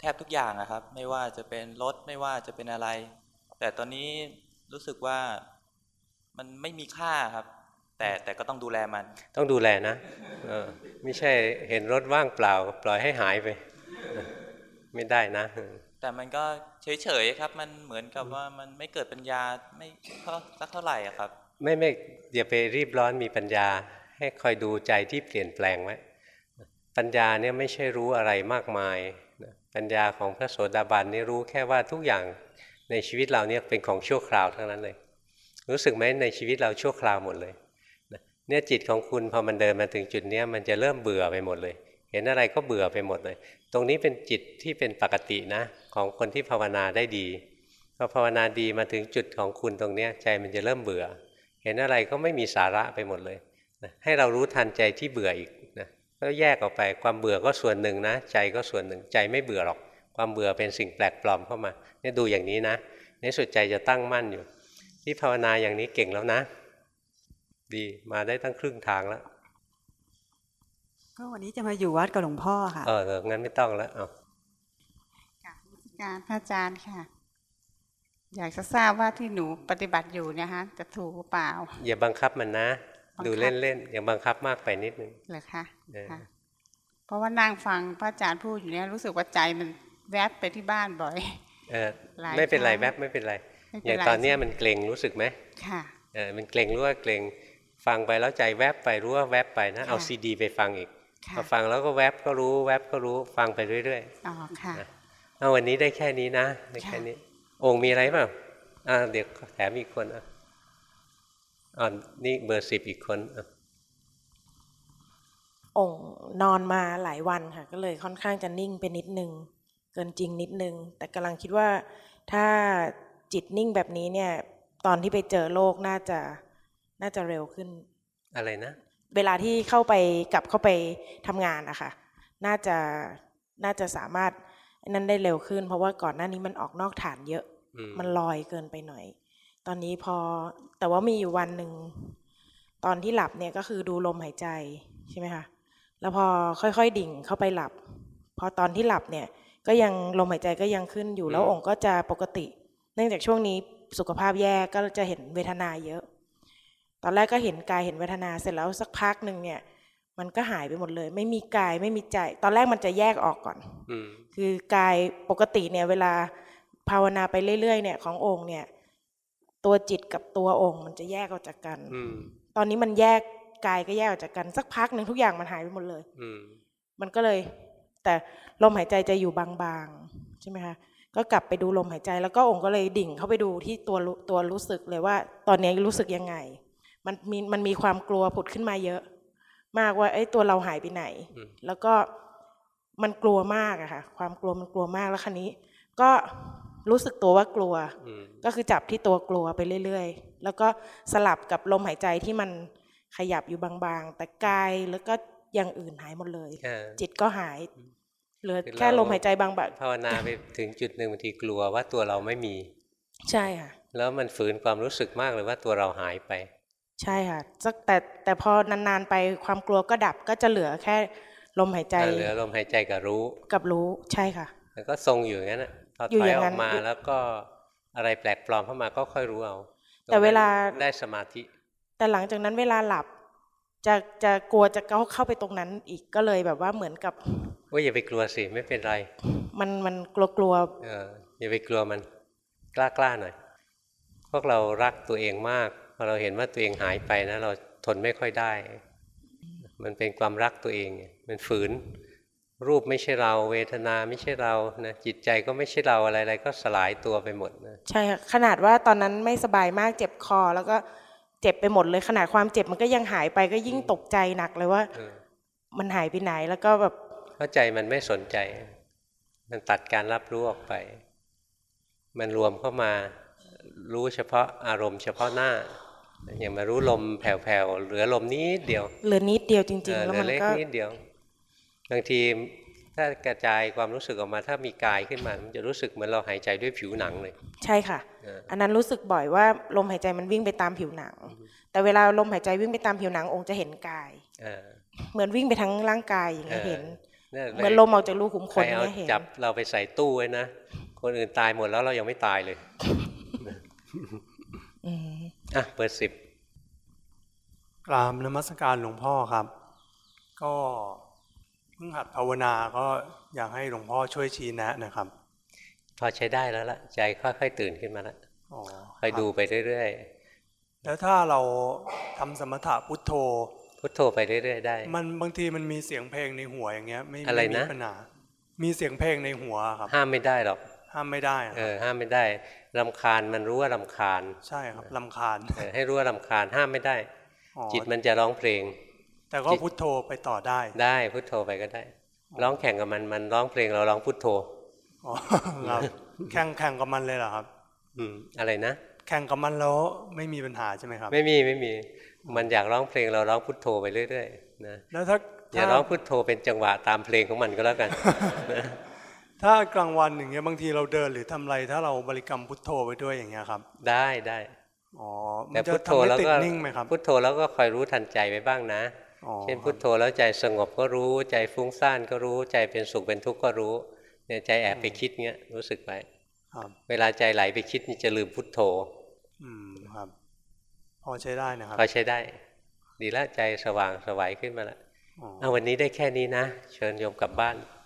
S26: แทบทุกอย่างนะครับ ไม่ว่าจะเป็นรถไม่ว่าจะเป็นอะไร แต่ตอนนี้รู้สึกว่ามันไม่มีค่าครับ แต่แต่ก็ต้องดูแลมัน
S1: ต้องดูแลนะเออไม่ใช่เห็นรถว่างเปล่า ปล่อยให้หายไป ไม่ได้นะ
S26: แต่มันก็เฉยๆครับ มันเหมือนกับว่ามันไม่เกิดปัญญาไม่เท่าสักเท่าไหร่อะครับ
S1: ไม่ไม่อย่าไปรีบร้อนมีปัญญา ให้คอยดูใจที่เปลี่ยนแปลงไว้ปัญญาเนี่ยไม่ใช่รู้อะไรมากมายนะปัญญาของพระโสดาบันนี่รู้แค่ว่าทุกอย่างในชีวิตเราเนี่ยเป็นของชั่วคราวทั้งนั้นเลย รู้สึกไหมในชีวิตเราชั่วคราวหมดเลยนะเนี่ยจิตของคุณพอมันเดินมาถึงจุดเนี้ยมันจะเริ่มเบื่อไปหมดเลย เห็นอะไรก็เบื่อไปหมดเลย ตรงนี้เป็นจิตที่เป็นปกตินะ ของคนที่ภาวนาได้ดีพอภาวนาดีมาถึงจุดของคุณตรงเนี้ยใจมันจะเริ่มเบื่อ เห็นอะไรก็ไม่มีสาระไปหมดเลยนะให้เรารู้ทันใจที่เบื่ออีกนะก็แยกออกไปความเบื่อก็ส่วนหนึ่งนะ ใจก็ส่วนหนึ่งใจไม่เบื่อหรอก ความเบื่อเป็นสิ่งแปลกปลอมเข้ามาเนี่ยดูอย่างนี้นะในสุดใจจะตั้งมั่นอยู่ ที่ภาวนาอย่างนี้เก่งแล้วนะ ดีมาได้ตั้งครึ่งทางแล้ว
S32: ก็วันนี้จะมาอยู่วัดกับหลวงพ่อค่ะ
S1: เออเอองั้นไม่ต้องแล้วเอา
S33: การพระอาจารย์ค่ะ อยากจะทราบว่าที่หนูปฏิบัติอยู่เนี่ยฮะ จะถูกหรือเปล่า
S1: อย่าบังคับมันนะ
S33: บังคับ
S1: ดูเล่นๆอย่าบังคับมากไปนิดนึง
S33: เหรอคะ
S1: เออ
S33: ค่ะเพราะว่านั่งฟังพระอาจารย์พูดอยู่เนี่ยรู้สึกว่าใจมันแวบไปที่บ้านบ่อย
S1: เออ
S33: หลาย
S1: ไม่เป็นไร
S33: ครั้ง
S1: แวบไม่เป็นไร
S33: ไม่เป็นไร
S1: อย่างตอนเนี้ยมันเกรงรู้สึกไหม
S33: ค่ะ
S1: เออมันเกรงรู้ว่าเกรงฟังไปแล้วใจแวบไปรู้ว่าแวบไปนะเอา
S33: ค่ะ
S1: ซีดี ไปฟังอีก
S33: ค่ะ
S1: พอฟังแล้วก็แวบก็รู้ แวบก็รู้ฟังไปเรื่อย
S33: อ๋อค่ะ
S1: ๆ เอาวันนี้ได้แค่นี้นะได้แค่นี้ องค์มีอะไรเปล่าอ่าเดี๋ยวแถมอีกคนอะอ่านี่เบอร์สิบอีกคนอะ
S34: องค์นอนมาหลายวันค่ะ ก็เลยค่อนข้างจะนิ่งไปนิดนึง เกินจริงนิดนึง แต่กำลังคิดว่าถ้าจิตนิ่งแบบนี้เนี่ย ตอนที่ไปเจอโลกน่าจะน่าจะเร็วขึ้น
S1: อะไรนะ
S34: เวลาที่เข้าไปกลับเข้าไปทำงานนะคะน่าจะน่าจะสามารถ นั้นได้เร็วขึ้น เพราะว่าก่อนหน้านี้มันออกนอกฐานเยอะ
S1: อืม
S34: มันลอยเกินไปหน่อย ตอนนี้พอแต่ว่ามีอยู่วันหนึ่ง ตอนที่หลับเนี่ยก็คือดูลมหายใจใช่ไหมคะแล้วพอค่อยๆ ดิ่งเข้าไปหลับ พอตอนที่หลับเนี่ย ก็ยังลมหายใจก็ยังขึ้นอยู่แล้วองค์ก็จะปกติ เนื่องจากช่วงนี้สุขภาพแย่ก็จะเห็นเวทนาเยอะ ตอนแรกก็เห็นกายเห็นเวทนาเสร็จแล้วสักพักหนึ่งเนี่ย มันก็หายไปหมดเลย ไม่มีกายไม่มีใจ ตอนแรกมันจะแยกออกก่อน
S1: อืม
S34: คือกายปกติเนี่ย เวลาภาวนาไปเรื่อยๆเนี่ย ขององค์เนี่ย ตัวจิตกับตัวองค์มันจะแยกออกจากกัน
S1: อืม
S34: ตอนนี้มันแยกกายก็แยกออกจากกันสักพักหนึ่งทุกอย่างมันหายไปหมดเลย
S1: อืม
S34: มันก็เลย แต่ลมหายใจจะอยู่บางๆใช่ไหมคะก็กลับไปดูลมหายใจแล้วก็องค์ก็เลยดิ่งเข้าไปดูที่ตัวรู้ตัวรู้สึกเลยว่า ตอนนี้รู้สึกยังไง มันมีมันมีความกลัวผุดขึ้นมาเยอะ มากว่าไอ้ยตัวเราหายไปไหน
S1: อืม
S34: แล้วก็มันกลัวมากอะค่ะ ความกลัวมันกลัวมากแล้วคันนี้ ก็รู้สึกตัวว่ากลัว
S1: อืม
S34: ก็คือจับที่ตัวกลัวไปเรื่อยๆ แล้วก็สลับกับลมหายใจที่มันขยับอยู่บางๆ แต่กายแล้วก็อย่างอื่นหายหมดเลย
S1: เออ
S34: จิตก็หาย เหลือ
S1: คือ
S34: แค่
S1: เร
S34: ลมหายใจบางแบบ
S1: ภาวนาไปถึงจุดหนึ่งบางทีกลัวว่าตัวเราไม่มี
S34: ใช่ค่ะ
S1: แล้วมันฝืนความรู้สึกมากเลยว่าตัวเราหายไป
S34: ใช่ค่ะสักแต่แต่พอนานๆไปความกลัวก็ดับก็จะเหลือแค่ลมหายใจ
S1: เหลือลมหายใจกับรู้
S34: กับรู้ใช่ค่ะ
S1: แล้วก็ทรงอยู่อย่างนั้นนะพอ
S34: อยู่
S1: ถอย
S34: อย่าง
S1: อ
S34: นั้
S1: อนกมาแล้วก็อะไรแปลกปลอมเข้ามาก็ค่อยรู้เอา
S34: แต่เวลา
S1: ตรงนั้นได้สมาธิ
S34: แต่หลังจากนั้นเวลาหลับจะจะกลัวจะเข้าเข้าไปตรงนั้นอีกก็เลยแบบว่าเหมือนกับ
S1: ว่าอย่าไปกลัวสิไม่เป็นไร
S34: มันมันกลัวกลัว
S1: เอออย่าไปกลัวมันกล้ากล้าหน่อยพวกเรารักตัวเองมากพ อเราเห็นว่าตัวเองหายไปนะ เราทนไม่ค่อยได้ มันเป็นความรักตัวเองไงมันฝืน รูปไม่ใช่เรา เวทนาไม่ใช่เรานะจิตใจก็ไม่ใช่เราอะไรๆก็สลายตัวไปหมดนะ
S34: ใช่ค่ะขนาดว่าตอนนั้นไม่สบายมากเจ็บคอ แล้วก็เจ็บไปหมดเลยขนาดความเจ็บมันก็ยังหายไปก็ยิ่งตกใจหนักเลยว่า
S1: เออ
S34: มันหายไปไหนแล้วก็แบบ
S1: เข้าใจมันไม่สนใจ มันตัดการรับรู้ออกไป มันรวมเข้ามารู้เฉพาะอารมณ์เฉพาะหน้า อย่างมารู้ลมแผ่วๆเหลือลมนิดเดียว
S34: เหลือนิดเดียวจริง
S1: เอ
S34: ๆ
S1: อ
S34: แล้ว
S1: เหลื
S34: มั
S1: อนเล็ก
S34: ก็
S1: นิดเดียว บางทีถ้ากระจายความรู้สึกออกมาถ้ามีกายขึ้นมามันจะรู้สึกเหมือนเราหายใจด้วยผิวหนังเลย
S34: ใช่ค่ะ
S1: เออ
S34: อันนั้นรู้สึกบ่อยว่าลมหายใจมันวิ่งไปตามผิวหนัง แต่เวลาลมหายใจวิ่งไปตามผิวหนังองค์จะเห็นกาย
S1: เออ
S34: เหมือนวิ่งไปทั้งร่างกายอย่างเงี้ย
S1: เออ
S34: เห็น
S1: เนี่ย
S34: เหมือนลมออกจากรูขุมขน
S1: ใคร
S34: อย่าง
S1: เอา
S34: เงี้ยเห็น
S1: จับเราไปใส่ตู้ไว้นะคนอื่นตายหมดแล้วเรายังไม่ตายเลย
S34: อืม
S1: อะเปิดสิบ
S35: กราบนมัสการหลวงพ่อครับ ก็เพิ่งหัดภาวนาก็อยากให้หลวงพ่อช่วยชี้แนะนะครับ
S1: พอใช้ได้แล้วล่ะใจค่อยๆตื่นขึ้นมาแล้ว
S35: อ๋อ
S1: คอยดูไปเรื่อย
S35: แล้วถ้าเราทำสมถะพุทโธ
S1: ๆพุทโธไปเรื่อยๆได้
S35: มันบางทีมันมีเสียงเพลงในหัวอย่างเงี้ย ไม่
S1: อะไร
S35: ไม่มี
S1: นะ
S35: ปัญหามีเสียงเพลงในหัวครับ
S1: ห้ามไม่ได้หรอก
S35: ห้ามไม่ได้อะ
S1: เออห้ามไม่ได้ รำคาญมันรู้ว่ารำคาญ
S35: ใช่ครับลำคาญ
S1: เออให้รู้ว่ารำคาญห้ามไม่ได้
S35: อ๋อ
S1: จิตมันจะร้องเพลง
S35: แต่ก็
S1: จิต
S35: พุทโธไปต่อได้
S1: ได้พุทโธไปก็ได้ ร้องแข่งกับมันมันร้องเพลงเราร้องพุทโธ
S35: อ๋อครับแข่งแข่งกับมันเลยเหรอครับ
S1: อืมอะไรนะ
S35: แข่งกับมันแล้วไม่มีปัญหาใช่ไหมครับ
S1: ไม่มีไม่มีมันอยากร้องเพลงเราร้องพุทโธไปเรื่อยๆนะ
S35: แล้วถ้า
S1: อย่า
S35: ถ้า
S1: ร้องพุทโธเป็นจังหวะตามเพลงของมันก็แล้วกันนะ
S35: ถ้ากลางวันอย่างเงี้ยบางทีเราเดินหรือทำอะไร ถ้าเราบริกรรมพุทโธไปด้วยอย่างเงี้ยครับ
S1: ได้ได้
S35: อ๋อมั
S1: แต่
S35: นจะ
S1: พุทโธ
S35: ทำให้
S1: แล้ว
S35: ติด
S1: ก็
S35: นิ่งไหมครับ
S1: พุทโธแล้วก็คอยรู้ทันใจไว้บ้างนะ
S35: อ๋อ
S1: เช่นพุทโธแล้วใจสงบก็รู้ ใจฟุ้งซ่านก็รู้ ใจเป็นสุขเป็นทุกข์ก็รู้เนี่ยใจแอบไปคิดเงี้ยรู้สึกไว้
S35: ครับ
S1: เวลาใจไหลไปคิดนี่จะลืมพุทโธ
S35: อืมครับ พอใช้ได้นะครับ
S1: พอใช้ได้ ดีแล้วใจสว่างสวัยขึ้นมาแล้ว
S35: อ๋อ
S1: เอาวันนี้ได้แค่นี้นะ เชิญโยมกลับบ้าน
S35: ค